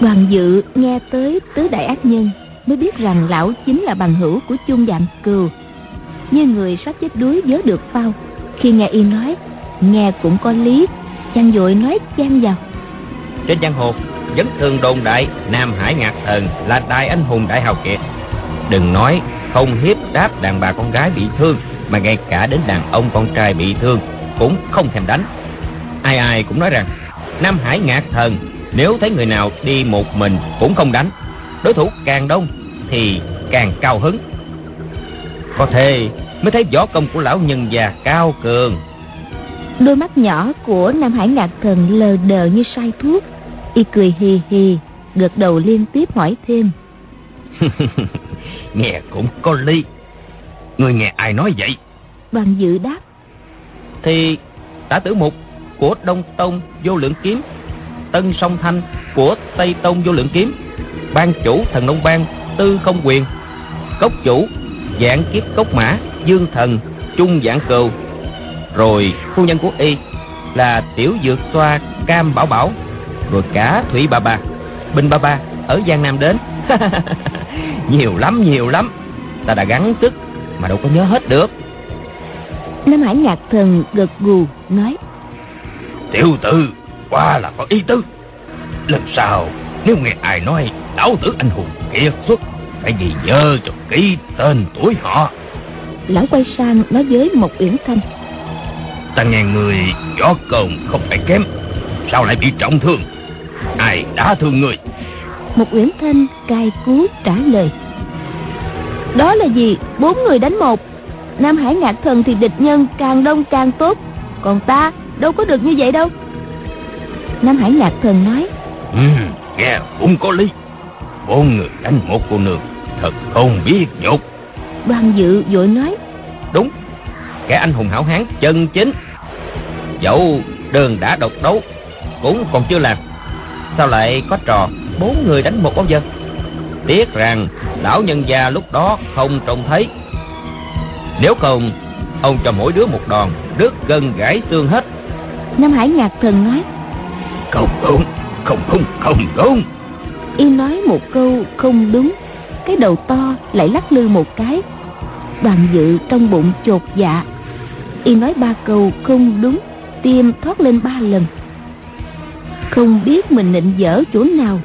Speaker 3: Đoàn dự nghe tới tứ đại ác nhân mới biết rằng lão chính là bằng hữu của chung dạng cừu. Như người sắp chết đuối vớ được phao khi nghe y nói nghe cũng có lý. Chàng vội nói chen vào.
Speaker 4: Trên giang hồ vẫn thường đồn đại nam hải ngạc thần là đại anh hùng đại hào kiệt. Đừng nói không hiếp đáp đàn bà con gái bị thương mà ngay cả đến đàn ông con trai bị thương cũng không thèm đánh. Ai ai cũng nói rằng nam hải ngạc thần nếu thấy người nào đi một mình cũng không đánh. Đối thủ càng đông thì càng cao hứng. Có thể mới thấy võ công của lão nhân già cao cường.
Speaker 3: Đôi mắt nhỏ của nam hải ngạc thần lờ đờ như say thuốc. Y cười hì hì gật đầu liên tiếp hỏi thêm.
Speaker 2: Nghe cũng có lý Người nghe ai nói vậy?
Speaker 3: Đoàn dự đáp.
Speaker 4: Thì tả tử mục của đông tông vô lượng kiếm tân song thanh của tây tông vô lượng kiếm ban chủ thần nông bang tư không quyền cốc chủ dạng kiếp cốc mã dương thần trung dạng cừu. Rồi phu nhân của y là tiểu dược xoa cam bảo bảo rồi cả thủy ba ba binh ba ba ở giang nam đến. Nhiều lắm nhiều lắm. Ta đã gắng sức mà đâu có nhớ hết được.
Speaker 3: Nam hải ngạc thần gật gù nói
Speaker 2: Tiểu tử Quá là có ý tứ. Lần sau Nếu nghe ai nói Lão tử anh hùng kiệt xuất Phải ghi nhớ cho kỹ tên tuổi họ.
Speaker 3: Lão quay sang nói với một Uyển Thanh
Speaker 2: Ta nghe người võ công không phải kém Sao lại bị trọng thương? Ai đã thương người?
Speaker 3: Một Uyển Thanh cai cú trả lời Đó là gì? Bốn người đánh một. Nam Hải Ngạc Thần thì địch nhân càng đông càng tốt. Còn ta đâu có được như vậy đâu. Nam Hải Ngạc Thần nói
Speaker 2: ừ, Nghe cũng có lý. Bốn người đánh một cô nương Thật không biết nhục.
Speaker 3: Đoàn dự vội nói
Speaker 4: Đúng Kẻ anh hùng hảo hán chân chính. Dẫu đường đã độc đấu Cũng còn chưa làm. Sao lại có trò bốn người đánh một bao giờ Tiếc rằng Lão nhân gia lúc đó không trông thấy. Nếu không Ông cho mỗi đứa một đòn Đứt gần gãy xương hết.
Speaker 3: Nam Hải Ngạc Thần nói
Speaker 2: Không đúng Không đúng Không đúng.
Speaker 3: Y nói một câu không đúng Cái đầu to lại lắc lư một cái. Đoàn dự trong bụng chột dạ. Y nói ba câu không đúng Tim thoát lên ba lần. Không biết mình nịnh dở chỗ nào.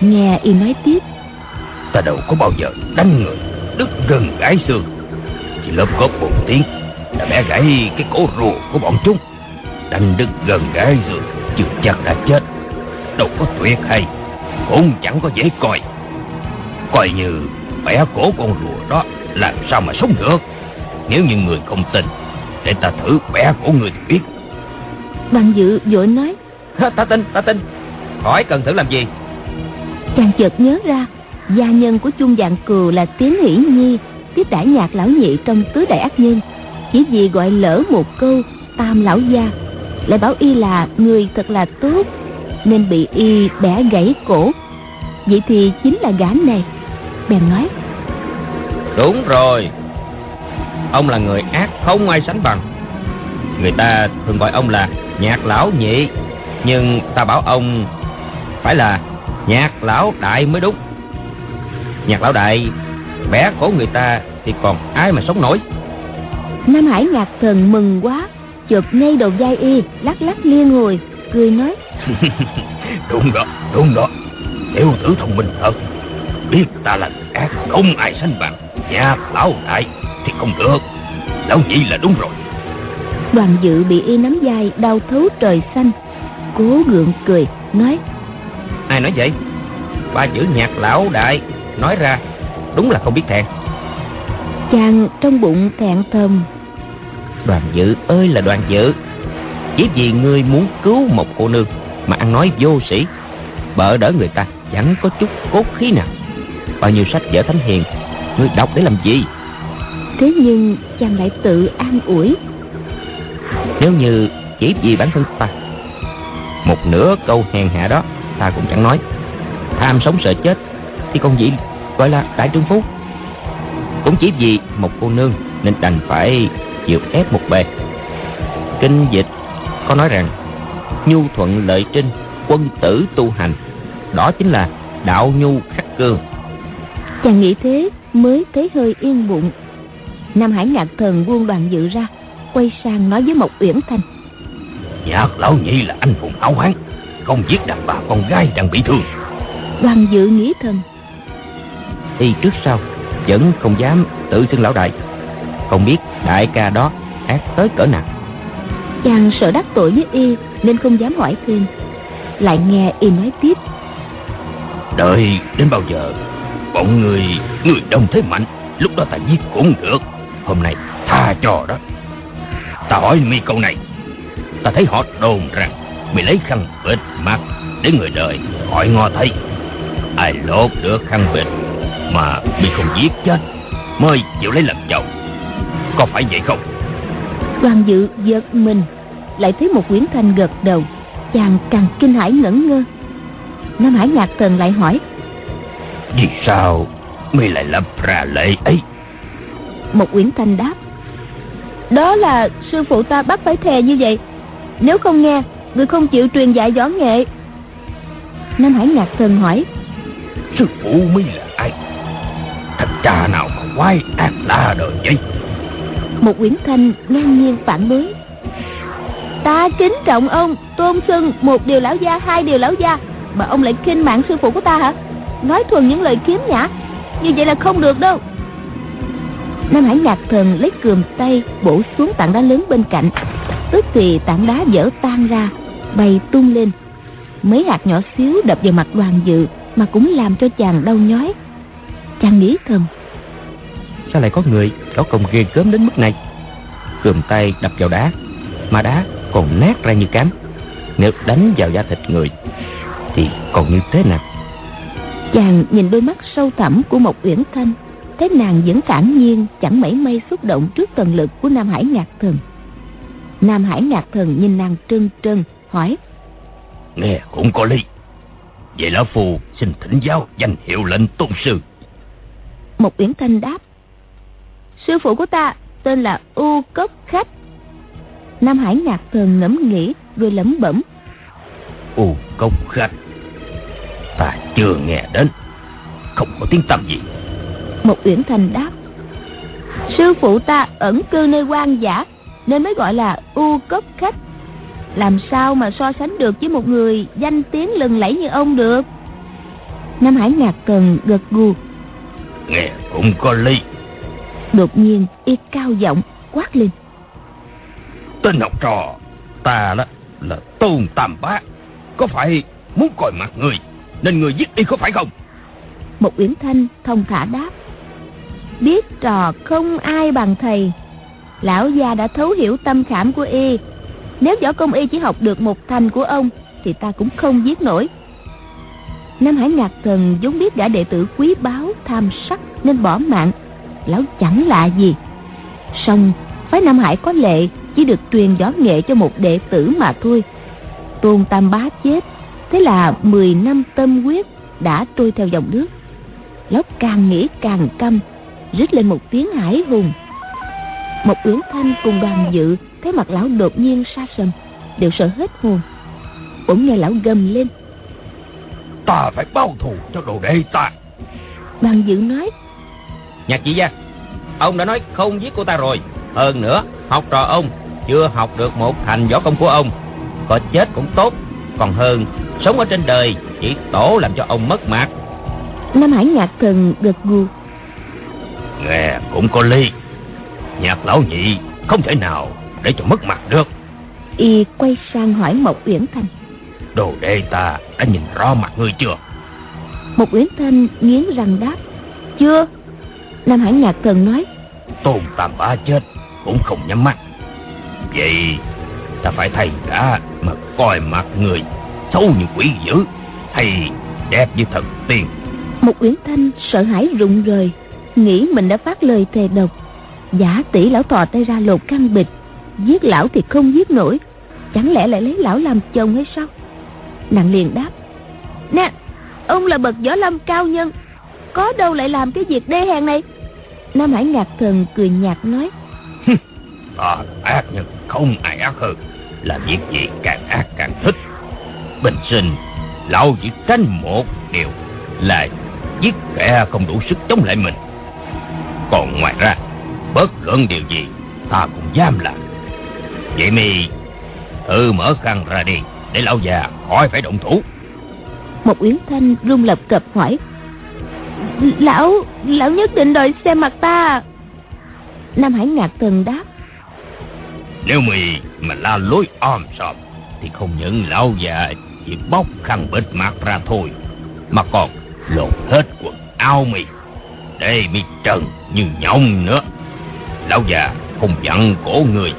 Speaker 3: Nghe Y nói tiếp
Speaker 2: Ta đâu có bao giờ đánh người Đứt gần gãy xương. Chỉ lớp gót một tiếng Đã bẻ gãy cái cổ rùa của bọn chúng. Đánh đứt gần gãy xương Chưa chắc đã chết. Đâu có tuyệt hay Cũng chẳng có dễ coi. Coi như bẻ cổ con rùa đó Làm sao mà sống được. Nếu như người không tin Để ta thử bẻ cổ người thì biết.
Speaker 3: Đoàn dự vội nói.
Speaker 4: Ta tin ta tin. Hỏi cần thử làm gì?
Speaker 3: Chàng chợt nhớ ra Gia nhân của chung dạng cừu là Tiến Hỷ Nhi, Tiếp đãi nhạc lão nhị trong tứ đại ác nhân. Chỉ vì gọi lỡ một câu, Tam lão gia, Lại bảo y là người thật là tốt, Nên bị y bẻ gãy cổ. Vậy thì chính là gã này, Bèn nói.
Speaker 4: Đúng rồi, Ông là người ác không ai sánh bằng. Người ta thường gọi ông là nhạc lão nhị, Nhưng ta bảo ông Phải là nhạc lão đại mới đúng. Nhạc lão đại Bẻ cổ người ta Thì còn ai mà sống nổi?
Speaker 3: Nam Hải ngạc thần mừng quá Chụp ngay đầu vai y Lắc lắc liên hồi Cười nói.
Speaker 2: Đúng đó Đúng đó. Tiểu tử thông minh thật Biết ta là người ác Không ai sánh bằng Nhạc lão đại Thì không được. Lão nhị là đúng rồi.
Speaker 3: Đoàn dự bị y nắm vai đau thấu trời xanh Cố gượng cười Nói.
Speaker 4: Ai nói vậy? Ba chữ nhạc lão đại Nói ra Đúng là không biết thẹn.
Speaker 3: Chàng trong bụng thẹn thầm.
Speaker 4: Đoàn dự ơi là đoàn dự. Chỉ vì ngươi muốn cứu một cô nương Mà ăn nói vô sĩ Bợ đỡ người ta chẳng có chút cốt khí nào. Bao nhiêu sách vở thánh hiền Ngươi đọc để làm gì?
Speaker 3: Thế nhưng chàng lại tự an ủi.
Speaker 4: Nếu như chỉ vì bản thân ta Một nửa câu hèn hạ đó Ta cũng chẳng nói. Tham sống sợ chết Thì còn gì gọi là đại trương phú Cũng chỉ vì một cô nương Nên đành phải chịu ép một bề. Kinh dịch có nói rằng Nhu thuận lợi trinh Quân tử tu hành Đó chính là đạo nhu khắc cương
Speaker 3: Chàng nghĩ thế mới thấy hơi yên bụng. Nam Hải ngạc thần buông đoàn dự ra Quay sang nói với Mộc Uyển Thanh.
Speaker 2: Nhạc lão nhị là anh hùng hảo hán Không giết đàn bà con gái đang bị thương.
Speaker 3: Đoàn dự nghĩ thầm
Speaker 4: Y trước sau Vẫn không dám tự xưng lão đại. Không biết đại ca đó ác tới cỡ nào.
Speaker 3: Chàng sợ đắc tội với y Nên không dám hỏi thêm. Lại nghe y nói tiếp.
Speaker 2: Đợi đến bao giờ Bọn người Người đông thế mạnh Lúc đó ta giết cũng được. Hôm nay tha cho đó. Ta hỏi mi câu này. Ta thấy họ đồn rằng Mày lấy khăn bịt mặt Để người đời hỏi ngó thấy. Ai lột được khăn bịt Mà bị không giết chết Mới chịu lấy làm chồng Có phải vậy không?
Speaker 3: Đoàn dự giật mình Lại thấy một Nguyễn Thanh gật đầu Chàng càng kinh hãi ngẩn ngơ. Nam Hải Nhạc Thần lại hỏi
Speaker 2: Vì sao mi lại lập ra lệ ấy?
Speaker 3: Một Nguyễn Thanh đáp Đó là sư phụ ta bắt phải thề như vậy. Nếu không nghe Người không chịu truyền dạy võ nghệ. Nam Hải Nhạc Thần hỏi
Speaker 2: Sư phụ mi là ai Thằng cha nào mà quái ác la đời vậy?
Speaker 3: Một quyển Thanh ngang nhiên phản đối. Ta kính trọng ông, Tôn xưng một điều lão gia, Hai điều lão gia, Mà ông lại khinh mạng sư phụ của ta hả? Nói thuần những lời kiếm nhã, Như vậy là không được đâu. Nam Hải Ngạc Thần lấy cườm tay bổ xuống tảng đá lớn bên cạnh. Tức thì tảng đá vỡ tan ra, Bay tung lên. Mấy hạt nhỏ xíu đập vào mặt đoàn dự, Mà cũng làm cho chàng đau nhói. Chàng nghĩ thầm.
Speaker 4: Sao lại có người có công ghê gớm đến mức này? Cườm tay đập vào đá Mà đá còn nát ra như cám. Nếu đánh vào da thịt người Thì còn như thế nào?
Speaker 3: Chàng nhìn đôi mắt sâu thẳm của một uyển thanh Thấy nàng vẫn thản nhiên Chẳng mảy may xúc động trước tần lực của Nam Hải Ngạc Thần. Nam Hải Ngạc Thần nhìn nàng trân trân Hỏi
Speaker 2: Nghe cũng có lý. Vậy Lão Phù xin thỉnh giáo danh hiệu lệnh tôn sư
Speaker 3: Một uyển thanh đáp Sư phụ của ta tên là U Cốc Khách. Nam Hải Ngạc Thần ngẫm nghĩ Rồi lẩm bẩm
Speaker 2: U Cốc Khách? Ta chưa nghe đến Không có tiếng tăm gì.
Speaker 3: Một uyển thanh đáp Sư phụ ta ẩn cư nơi quan giả Nên mới gọi là U Cốc Khách. Làm sao mà so sánh được với một người Danh tiếng lừng lẫy như ông được? Nam Hải Ngạc Thần gật gù
Speaker 2: Nghe cũng có lý.
Speaker 3: Đột nhiên y cao giọng quát lên.
Speaker 2: Tên học trò Ta đó là Tôn Tam Bá. Có phải muốn coi mặt người Nên người giết y có phải không?
Speaker 3: Một uyển thanh thông thả đáp. Biết trò không ai bằng thầy. Lão già đã thấu hiểu tâm khảm của y. Nếu võ công y chỉ học được một thành của ông Thì ta cũng không giết nổi Nam Hải Ngạc Thần vốn biết gã đệ tử quý báu, tham sắc Nên bỏ mạng. Lão chẳng lạ gì. Xong phái Nam Hải có lệ, Chỉ được truyền võ nghệ cho một đệ tử mà thôi. Tôn Tam Bá chết, Thế là 10 năm tâm quyết Đã trôi theo dòng nước. Lão càng nghĩ càng căm, Rít lên một tiếng hải hùng. Một uyển thanh cùng đoàn dự Thấy mặt lão đột nhiên xa sầm, Đều sợ hết hồn. Bỗng nghe lão gầm lên
Speaker 2: Ta phải báo thù cho đồ đệ ta.
Speaker 3: Đoàn dự nói.
Speaker 4: Nhạc chỉ gia Ông đã nói không giết cô ta rồi. Hơn nữa học trò ông Chưa học được một thành võ công của ông. Có chết cũng tốt Còn hơn sống ở trên đời Chỉ tổ làm cho ông mất mặt
Speaker 3: Nam Hải Ngạc Thần gật gù.
Speaker 2: Nghe cũng có lý. Nhạc lão nhị không thể nào để cho mất mặt được.
Speaker 3: Y quay sang hỏi Mộc Uyển Thanh
Speaker 2: Đồ đệ ta đã nhìn rõ mặt ngươi chưa?
Speaker 3: Mộc Uyển Thanh nghiến răng đáp Chưa. Nam Hải Ngạc Thần nói
Speaker 2: Tôn Tam Bá chết cũng không nhắm mắt. Vậy ta phải thay cả mà coi mặt người xấu như quỷ dữ hay đẹp như thần tiên.
Speaker 3: Mộc Uyển Thanh sợ hãi rụng rời Nghĩ mình đã phát lời thề độc. Giả tỷ lão thò tay ra lột căn bịch Giết lão thì không giết nổi. Chẳng lẽ lại lấy lão làm chồng hay sao Nàng liền đáp Nè Ông là bậc võ lâm cao nhân Có đâu lại làm cái việc đê hèn này? Nam Hải Ngạc Thần cười nhạt nói
Speaker 2: à, Ác nhân không ai ác hơn Là việc gì càng ác càng thích. Bình sinh Lão chỉ tránh một điều Là giết kẻ không đủ sức chống lại mình. Còn ngoài ra Bất luận điều gì Ta cũng dám làm Vậy mi Thử mở khăn ra đi. Để lão già khỏi phải động thủ.
Speaker 3: Một Uyển Thanh run lập cập hỏi Lão Lão nhất định đòi xem mặt ta. Nam Hải Ngạc Thần đáp
Speaker 2: Nếu mì mà la lối om sòm Thì không những lão già Chỉ bóc khăn bịt mặt ra thôi Mà còn lột hết quần áo mì Để mi trần như nhộng nữa. Lão già không giận cổ người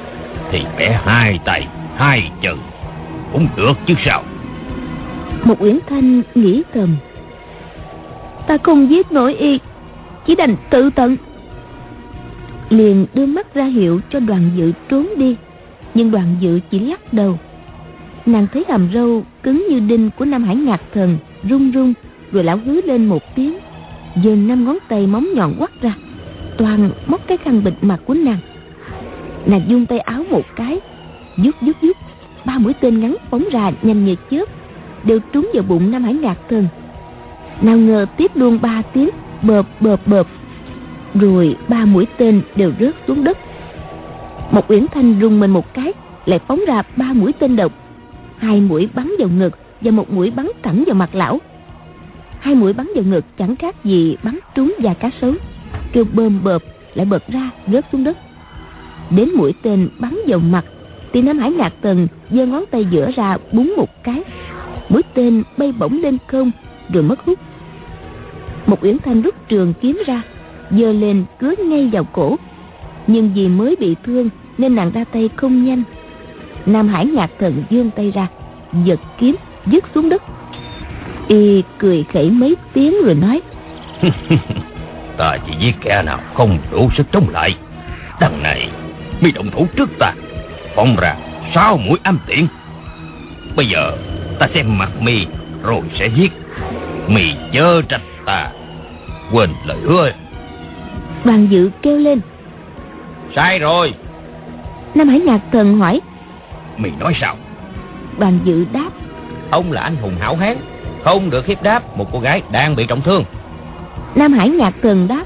Speaker 2: Thì bẻ hai tay Hai chân cũng được chứ sao?
Speaker 3: Một Uyển Thanh nghĩ thầm. Ta không giết nổi y, Chỉ đành tự tận. Liền đưa mắt ra hiệu cho đoàn dự trốn đi, Nhưng đoàn dự chỉ lắc đầu. Nàng thấy hàm râu cứng như đinh của Nam Hải Ngạc Thần Rung rung Rồi lão hứa lên một tiếng Dần năm ngón tay móng nhọn quắt ra, Toàn móc cái khăn bịt mặt của nàng. Nàng dung tay áo một cái Dứt dứt dứt Ba mũi tên ngắn phóng ra nhanh như chớp, Đều trúng vào bụng Nam Hải Ngạc Thần. Nào ngờ tiếp luôn ba tiếng, bợp bợp bợp, rồi ba mũi tên đều rớt xuống đất. Một uyển thanh rung mình một cái, lại phóng ra ba mũi tên độc. Hai mũi bắn vào ngực và một mũi bắn thẳng vào mặt lão. Hai mũi bắn vào ngực chẳng khác gì bắn trúng da cá sấu. Kêu bơm bợp, lại bật ra, rớt xuống đất. Đến mũi tên bắn vào mặt thì nam hải ngạc tần giơ ngón tay giữa ra, búng một cái. Mũi tên bay bổng lên không, rồi mất hút. Một uyển thanh rút trường kiếm ra, giơ lên cứa ngay vào cổ. Nhưng vì mới bị thương, nên nàng ra tay không nhanh. Nam hải ngạc thần dương tay ra, giật kiếm, dứt xuống đất. Y cười khẩy mấy tiếng rồi nói,
Speaker 2: ta chỉ giết kẻ nào không đủ sức chống lại. Đằng này mi động thủ trước ta phóng ra sáu mũi âm tiện bây giờ ta xem mặt mi rồi sẽ giết. Mi chớ trách ta. Quên lời hứa.
Speaker 3: Đoàn dự kêu lên.
Speaker 2: Sai rồi.
Speaker 3: Nam hải ngạc thần hỏi.
Speaker 2: Mi nói sao?
Speaker 3: Đoàn dự đáp.
Speaker 4: Ông là anh hùng hảo hán không được hiếp đáp một cô gái đang bị trọng thương.
Speaker 3: Nam hải ngạc thần đáp.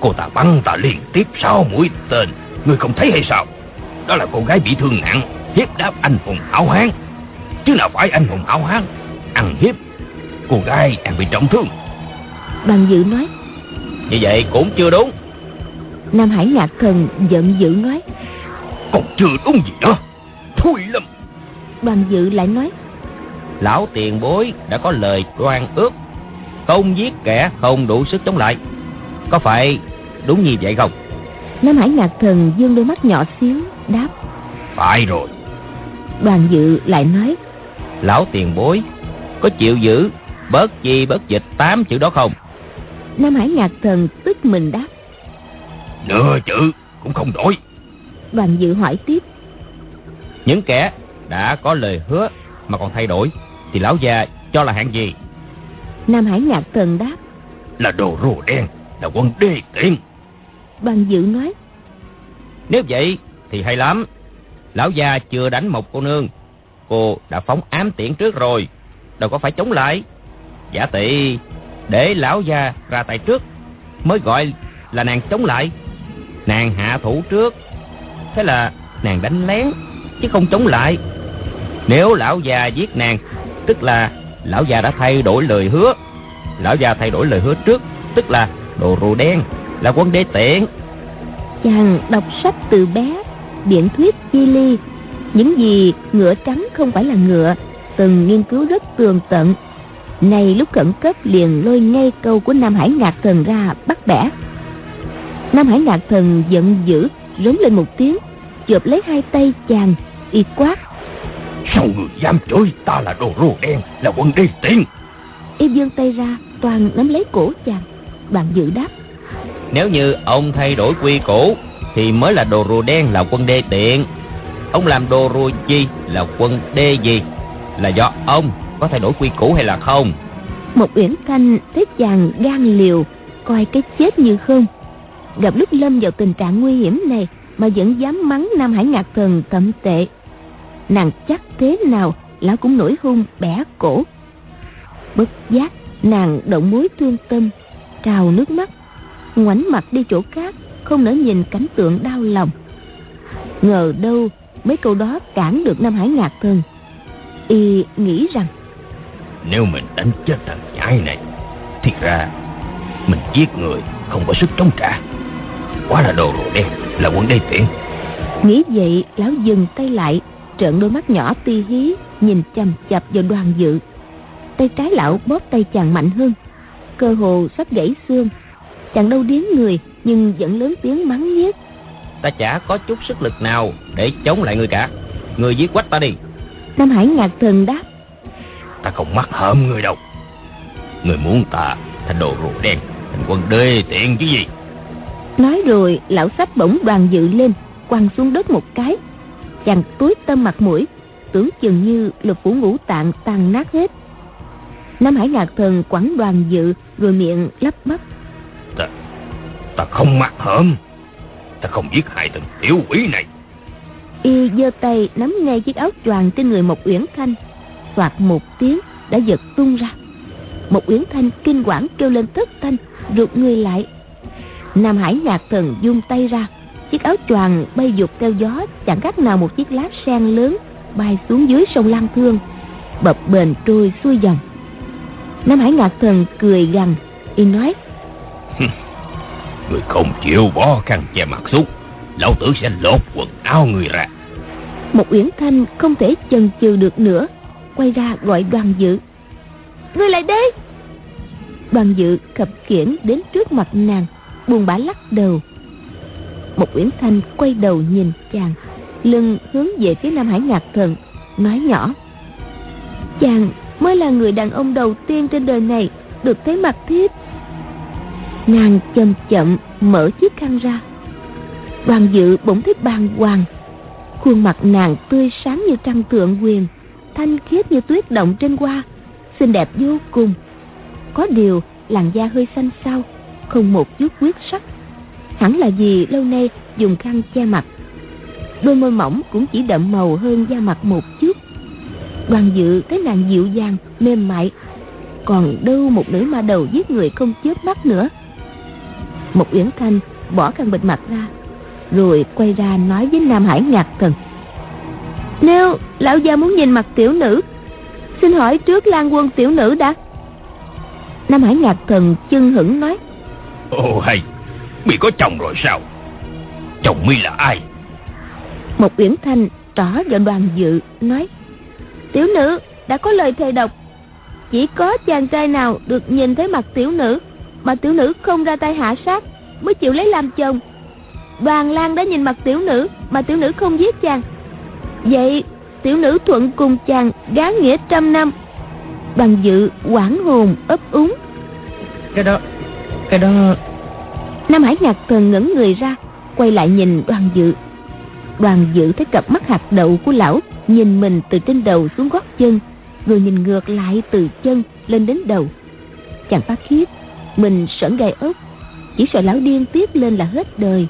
Speaker 2: Cô ta bắn ta liên tiếp sáu mũi tên. Người không thấy hay sao đó là cô gái bị thương nặng hiếp đáp anh hùng hảo hán. Chứ nào phải anh hùng hảo hán ăn hiếp cô gái đang bị trọng thương.
Speaker 3: Đoàn dự nói
Speaker 4: như vậy cũng chưa đúng.
Speaker 3: Nam hải ngạc thần giận dữ nói
Speaker 2: còn chưa đúng gì nữa. Thôi lắm
Speaker 3: đoàn dự lại nói
Speaker 4: lão tiền bối đã có lời đoan ước. Không giết kẻ không đủ sức chống lại. Có phải đúng như vậy không
Speaker 3: nam hải ngạc thần dương đôi mắt nhỏ xíu đáp.
Speaker 2: Phải rồi.
Speaker 3: Đoàn dự lại nói.
Speaker 4: Lão tiền bối có chịu giữ bớt chi bớt dịch tám chữ đó không?
Speaker 3: Nam hải ngạc thần tức mình đáp.
Speaker 2: Nửa chữ cũng không đổi.
Speaker 3: Đoàn dự hỏi tiếp.
Speaker 4: Những kẻ đã có lời hứa mà còn thay đổi thì lão già cho là hạng gì?
Speaker 3: Nam hải ngạc thần đáp.
Speaker 2: Là đồ rùa đen là quân đê tiện
Speaker 3: bằng dự nói.
Speaker 4: Nếu vậy thì hay lắm. Lão già chưa đánh một cô nương. Cô đã phóng ám tiễn trước rồi. Đâu có phải chống lại. Giả tị, để lão già ra tay trước, mới gọi là nàng chống lại. Nàng hạ thủ trước. Thế là nàng đánh lén, chứ không chống lại. Nếu lão già giết nàng, tức là lão già đã thay đổi lời hứa. Lão già thay đổi lời hứa trước, tức là đồ rùa đen là quân đê tiện
Speaker 3: chàng đọc sách từ bé biện thuyết chi ly. Những gì ngựa trắng không phải là ngựa từng nghiên cứu rất tường tận. Này lúc khẩn cấp liền lôi ngay câu của nam hải ngạc thần ra bắt bẻ. Nam hải ngạc thần giận dữ rống lên một tiếng chộp lấy hai tay chàng y quát.
Speaker 2: Sao người dám chửi ta là đồ rùa đen là quân đê tiện
Speaker 3: y giương tay ra toàn nắm lấy cổ chàng. Đoàn dự đáp
Speaker 4: nếu như ông thay đổi quy củ, thì mới là đồ rùa đen là quân đê tiện. Ông làm đồ rùa chi là quân đê gì? Là do ông có thay đổi quy củ hay là không?
Speaker 3: Một uyển thanh thấy chàng gan liều, coi cái chết như không. Gặp lúc lâm vào tình trạng nguy hiểm này mà vẫn dám mắng nam hải ngạc thần thậm tệ. Nàng chắc thế nào, lão cũng nổi hung, bẻ cổ. Bất giác, nàng động mối thương tâm, trào nước mắt ngoảnh mặt đi chỗ khác không nỡ nhìn cảnh tượng đau lòng. Ngờ đâu mấy câu đó cản được nam hải ngạc thần. Y nghĩ rằng
Speaker 2: nếu mình đánh chết thằng nhãi này thì ra mình giết người không có sức chống trả. Quá là đồ rùa đen là quân đê tiện
Speaker 3: nghĩ vậy lão dừng tay lại trợn đôi mắt nhỏ ti hí nhìn chằm chặp vào đoàn dự. Tay trái lão bóp tay chàng mạnh hơn cơ hồ sắp gãy xương chàng đâu điếng người nhưng vẫn lớn tiếng mắng nhiếc.
Speaker 4: Ta chả có chút sức lực nào để chống lại người cả. Người giết quách ta đi.
Speaker 3: Nam hải ngạc thần đáp.
Speaker 2: Ta không mắc hợm người đâu. Người muốn ta thành đồ rùa đen thành quân đê tiện chứ gì?
Speaker 3: Nói rồi lão sắp bổng đoàn dự lên quăng xuống đất một cái. Chàng túi tâm mặt mũi tưởng chừng như lục phủ ngũ tạng tan nát hết. Nam hải ngạc thần quẳng đoàn dự rồi miệng lắp bắp
Speaker 2: ta không mắc hợm ta không giết hại thằng tiểu quỷ này.
Speaker 3: Y giơ tay nắm ngay chiếc áo choàng trên người một uyển thanh. Soạt một tiếng đã giật tung ra. Một uyển thanh kinh quản kêu lên thất thanh rụt người lại. Nam hải ngạc thần dung tay ra. Chiếc áo choàng bay dục theo gió chẳng khác nào một chiếc lá sen lớn bay xuống dưới sông Lan Thương. Bập bềnh trôi xuôi dòng. Nam Hải Ngạc Thần cười gằn y nói
Speaker 2: Người không chịu bỏ khăn che mặt xuống, Lão tử sẽ lột quần áo người ra.
Speaker 3: Một Uyển Thanh không thể chần chừ được nữa, Quay ra gọi đoàn dự. Ngươi lại đây! Đoàn dự khập khiển đến trước mặt nàng, Buồn bã lắc đầu. Một Uyển Thanh quay đầu nhìn chàng, Lưng hướng về phía Nam Hải Ngạc Thần, Nói nhỏ. Chàng mới là người đàn ông đầu tiên trên đời này Được thấy mặt thiếp. Nàng chậm chậm mở chiếc khăn ra. Đoàn dự bỗng thấy bàng hoàng. Khuôn mặt nàng tươi sáng như trăng tượng quyền Thanh khiết như tuyết động trên hoa Xinh đẹp vô cùng. Có điều làn da hơi xanh xao Không một chút huyết sắc. Hẳn là vì lâu nay dùng khăn che mặt. Đôi môi mỏng cũng chỉ đậm màu hơn da mặt một chút. Đoàn dự thấy nàng dịu dàng, mềm mại. Còn đâu một nữ ma đầu giết người không chớp mắt nữa. Một Uyển Thanh bỏ khăn bịt mặt ra Rồi quay ra nói với Nam Hải Ngạc Thần. Nếu lão gia muốn nhìn mặt tiểu nữ Xin hỏi trước Lan quân tiểu nữ đã. Nam Hải Ngạc Thần chân hững nói.
Speaker 2: Ồ hay Mi có chồng rồi sao? Chồng Mi là ai?
Speaker 3: Một Uyển Thanh trỏ vào đoàn dự nói. Tiểu nữ đã có lời thề độc Chỉ có chàng trai nào được nhìn thấy mặt tiểu nữ Mà tiểu nữ không ra tay hạ sát Mới chịu lấy làm chồng. Đoàn Lan đã nhìn mặt tiểu nữ Mà tiểu nữ không giết chàng. Vậy tiểu nữ thuận cùng chàng Gán nghĩa trăm năm Đoàn dự quảng hồn ấp úng.
Speaker 4: Cái đó Cái đó.
Speaker 3: Nam Hải Nhạc Thần ngẩn người ra Quay lại nhìn đoàn dự. Đoàn dự thấy cặp mắt hạt đậu của lão Nhìn mình từ trên đầu xuống gót chân Rồi nhìn ngược lại từ chân lên đến đầu. Chàng phát khiếp Mình sởn gai ốc. Chỉ sợ lão điên tiếp lên là hết đời.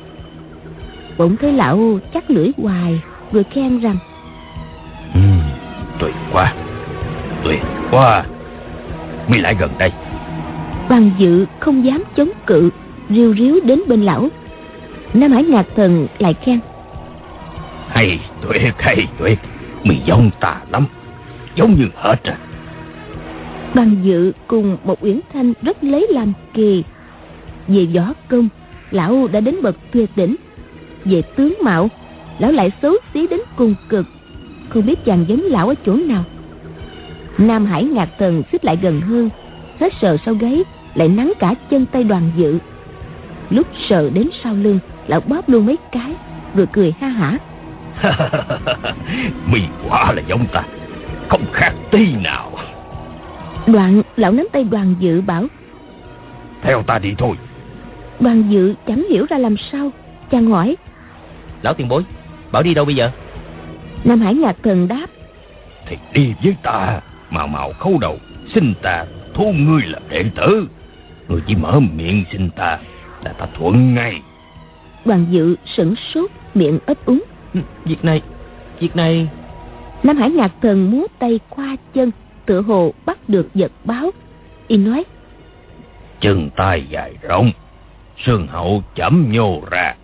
Speaker 3: Bỗng thấy lão chắc lưỡi hoài Rồi khen rằng
Speaker 2: ừ, Tuyệt quá. Tuyệt quá. Mi lại gần đây.
Speaker 3: Đoàn dự không dám chống cự Riêu riếu đến bên lão. Nam Hải Ngạc Thần lại khen.
Speaker 2: Hay tuyệt hay tuyệt. Mi giống ta lắm. Giống như hết à
Speaker 3: Đoàn dự cùng một Uyển Thanh rất lấy làm kỳ. Về võ công, Lão đã đến bậc tuyệt đỉnh. Về tướng mạo, Lão lại xấu xí đến cùng cực. Không biết chàng giống lão ở chỗ nào. Nam Hải ngạc thần xích lại gần hơn, Hết sờ sau gáy, Lại nắng cả chân tay đoàn dự. Lúc sờ đến sau lưng, Lão bóp luôn mấy cái, Rồi cười ha hả.
Speaker 2: Mi quả là giống ta, Không khác tí nào.
Speaker 3: Đoạn lão nắm tay đoàn dự bảo.
Speaker 2: Theo ta đi thôi.
Speaker 3: Đoàn dự chẳng hiểu ra làm sao. Chàng hỏi.
Speaker 4: Lão tiền bối Bảo đi đâu bây giờ?
Speaker 3: Nam Hải Ngạc Thần đáp.
Speaker 2: Thì đi với ta Màu màu khâu đầu Xin ta thu ngươi làm đệ tử. Ngươi chỉ mở miệng xin ta Là ta thuận ngay.
Speaker 3: Đoàn dự sửng sốt miệng ấp úng.
Speaker 4: Việc này Việc này.
Speaker 3: Nam Hải Ngạc Thần múa tay qua chân Tựa hồ bắt được vật báo. Y nói
Speaker 2: Chân tay dài rộng Sườn hậu chẩm nhô ra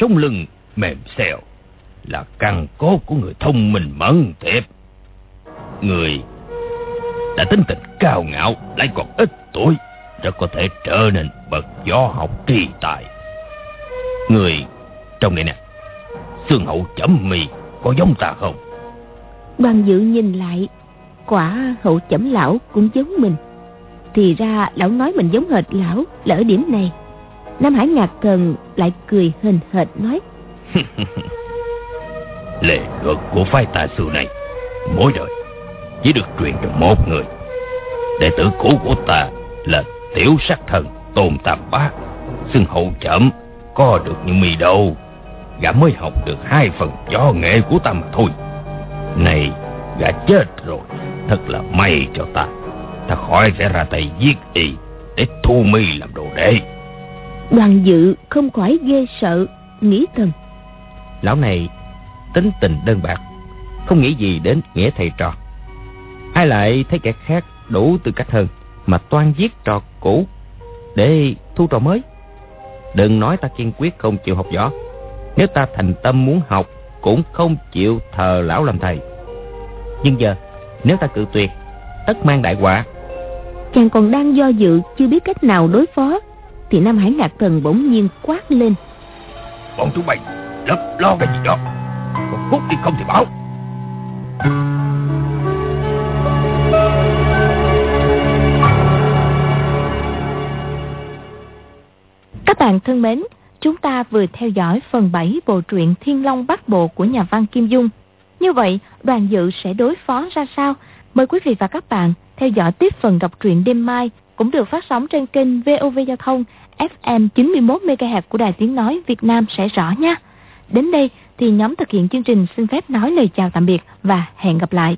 Speaker 2: Sống lưng mềm xèo Là căn cốt của người thông minh mẫn tiệp Người đã tính tình cao ngạo Lại còn ít tuổi Rất có thể trở nên bậc gió học kỳ tài. Người trong này nè Xương hậu chẩm mì Có giống ta không?
Speaker 3: Đoàn dự nhìn lại Quả hậu chẩm lão cũng giống mình. Thì ra lão nói mình giống hệt lão Là ở điểm này. Nam Hải Ngạc Thần lại cười hình hệt nói,
Speaker 2: Lệ luật của phái tà sư này Mỗi đời Chỉ được truyền cho một người. Đệ tử cũ của ta Là tiểu sắc thần Tôn Tam Bá, Xưng hậu chậm Có được như mì đâu Gã mới học được hai phần võ nghệ của ta mà thôi. Này, Gã chết rồi. Thật là may cho ta. Ta khỏi sẽ ra tay giết y Để thu mi làm đồ đệ.
Speaker 3: Đoàn dự không khỏi ghê sợ Nghĩ thầm.
Speaker 4: Lão này tính tình đơn bạc Không nghĩ gì đến nghĩa thầy trò. Ai lại thấy kẻ khác đủ tư cách hơn Mà toan giết trò cũ Để thu trò mới. Đừng nói ta kiên quyết không chịu học võ. Nếu ta thành tâm muốn học Cũng không chịu thờ lão làm thầy. Nhưng giờ Nếu ta cự tuyệt Tất mang đại họa
Speaker 3: Chàng còn đang do dự Chưa biết cách nào đối phó Thì Nam Hải Ngạc Thần bỗng nhiên quát lên.
Speaker 2: Bọn chúng mày lấp lo cái gì đó. Còn cút đi không thì bảo
Speaker 1: Các bạn thân mến, chúng ta vừa theo dõi phần 7 bộ truyện Thiên Long Bát Bộ của nhà văn Kim Dung. Như vậy, đoàn dự sẽ đối phó ra sao? Mời quý vị và các bạn theo dõi tiếp phần đọc truyện đêm mai cũng được phát sóng trên kênh VOV Giao thông FM 91 MHz của Đài Tiếng nói Việt Nam sẽ rõ nha. Đến đây thì nhóm thực hiện chương trình xin phép nói lời chào tạm biệt và hẹn gặp lại.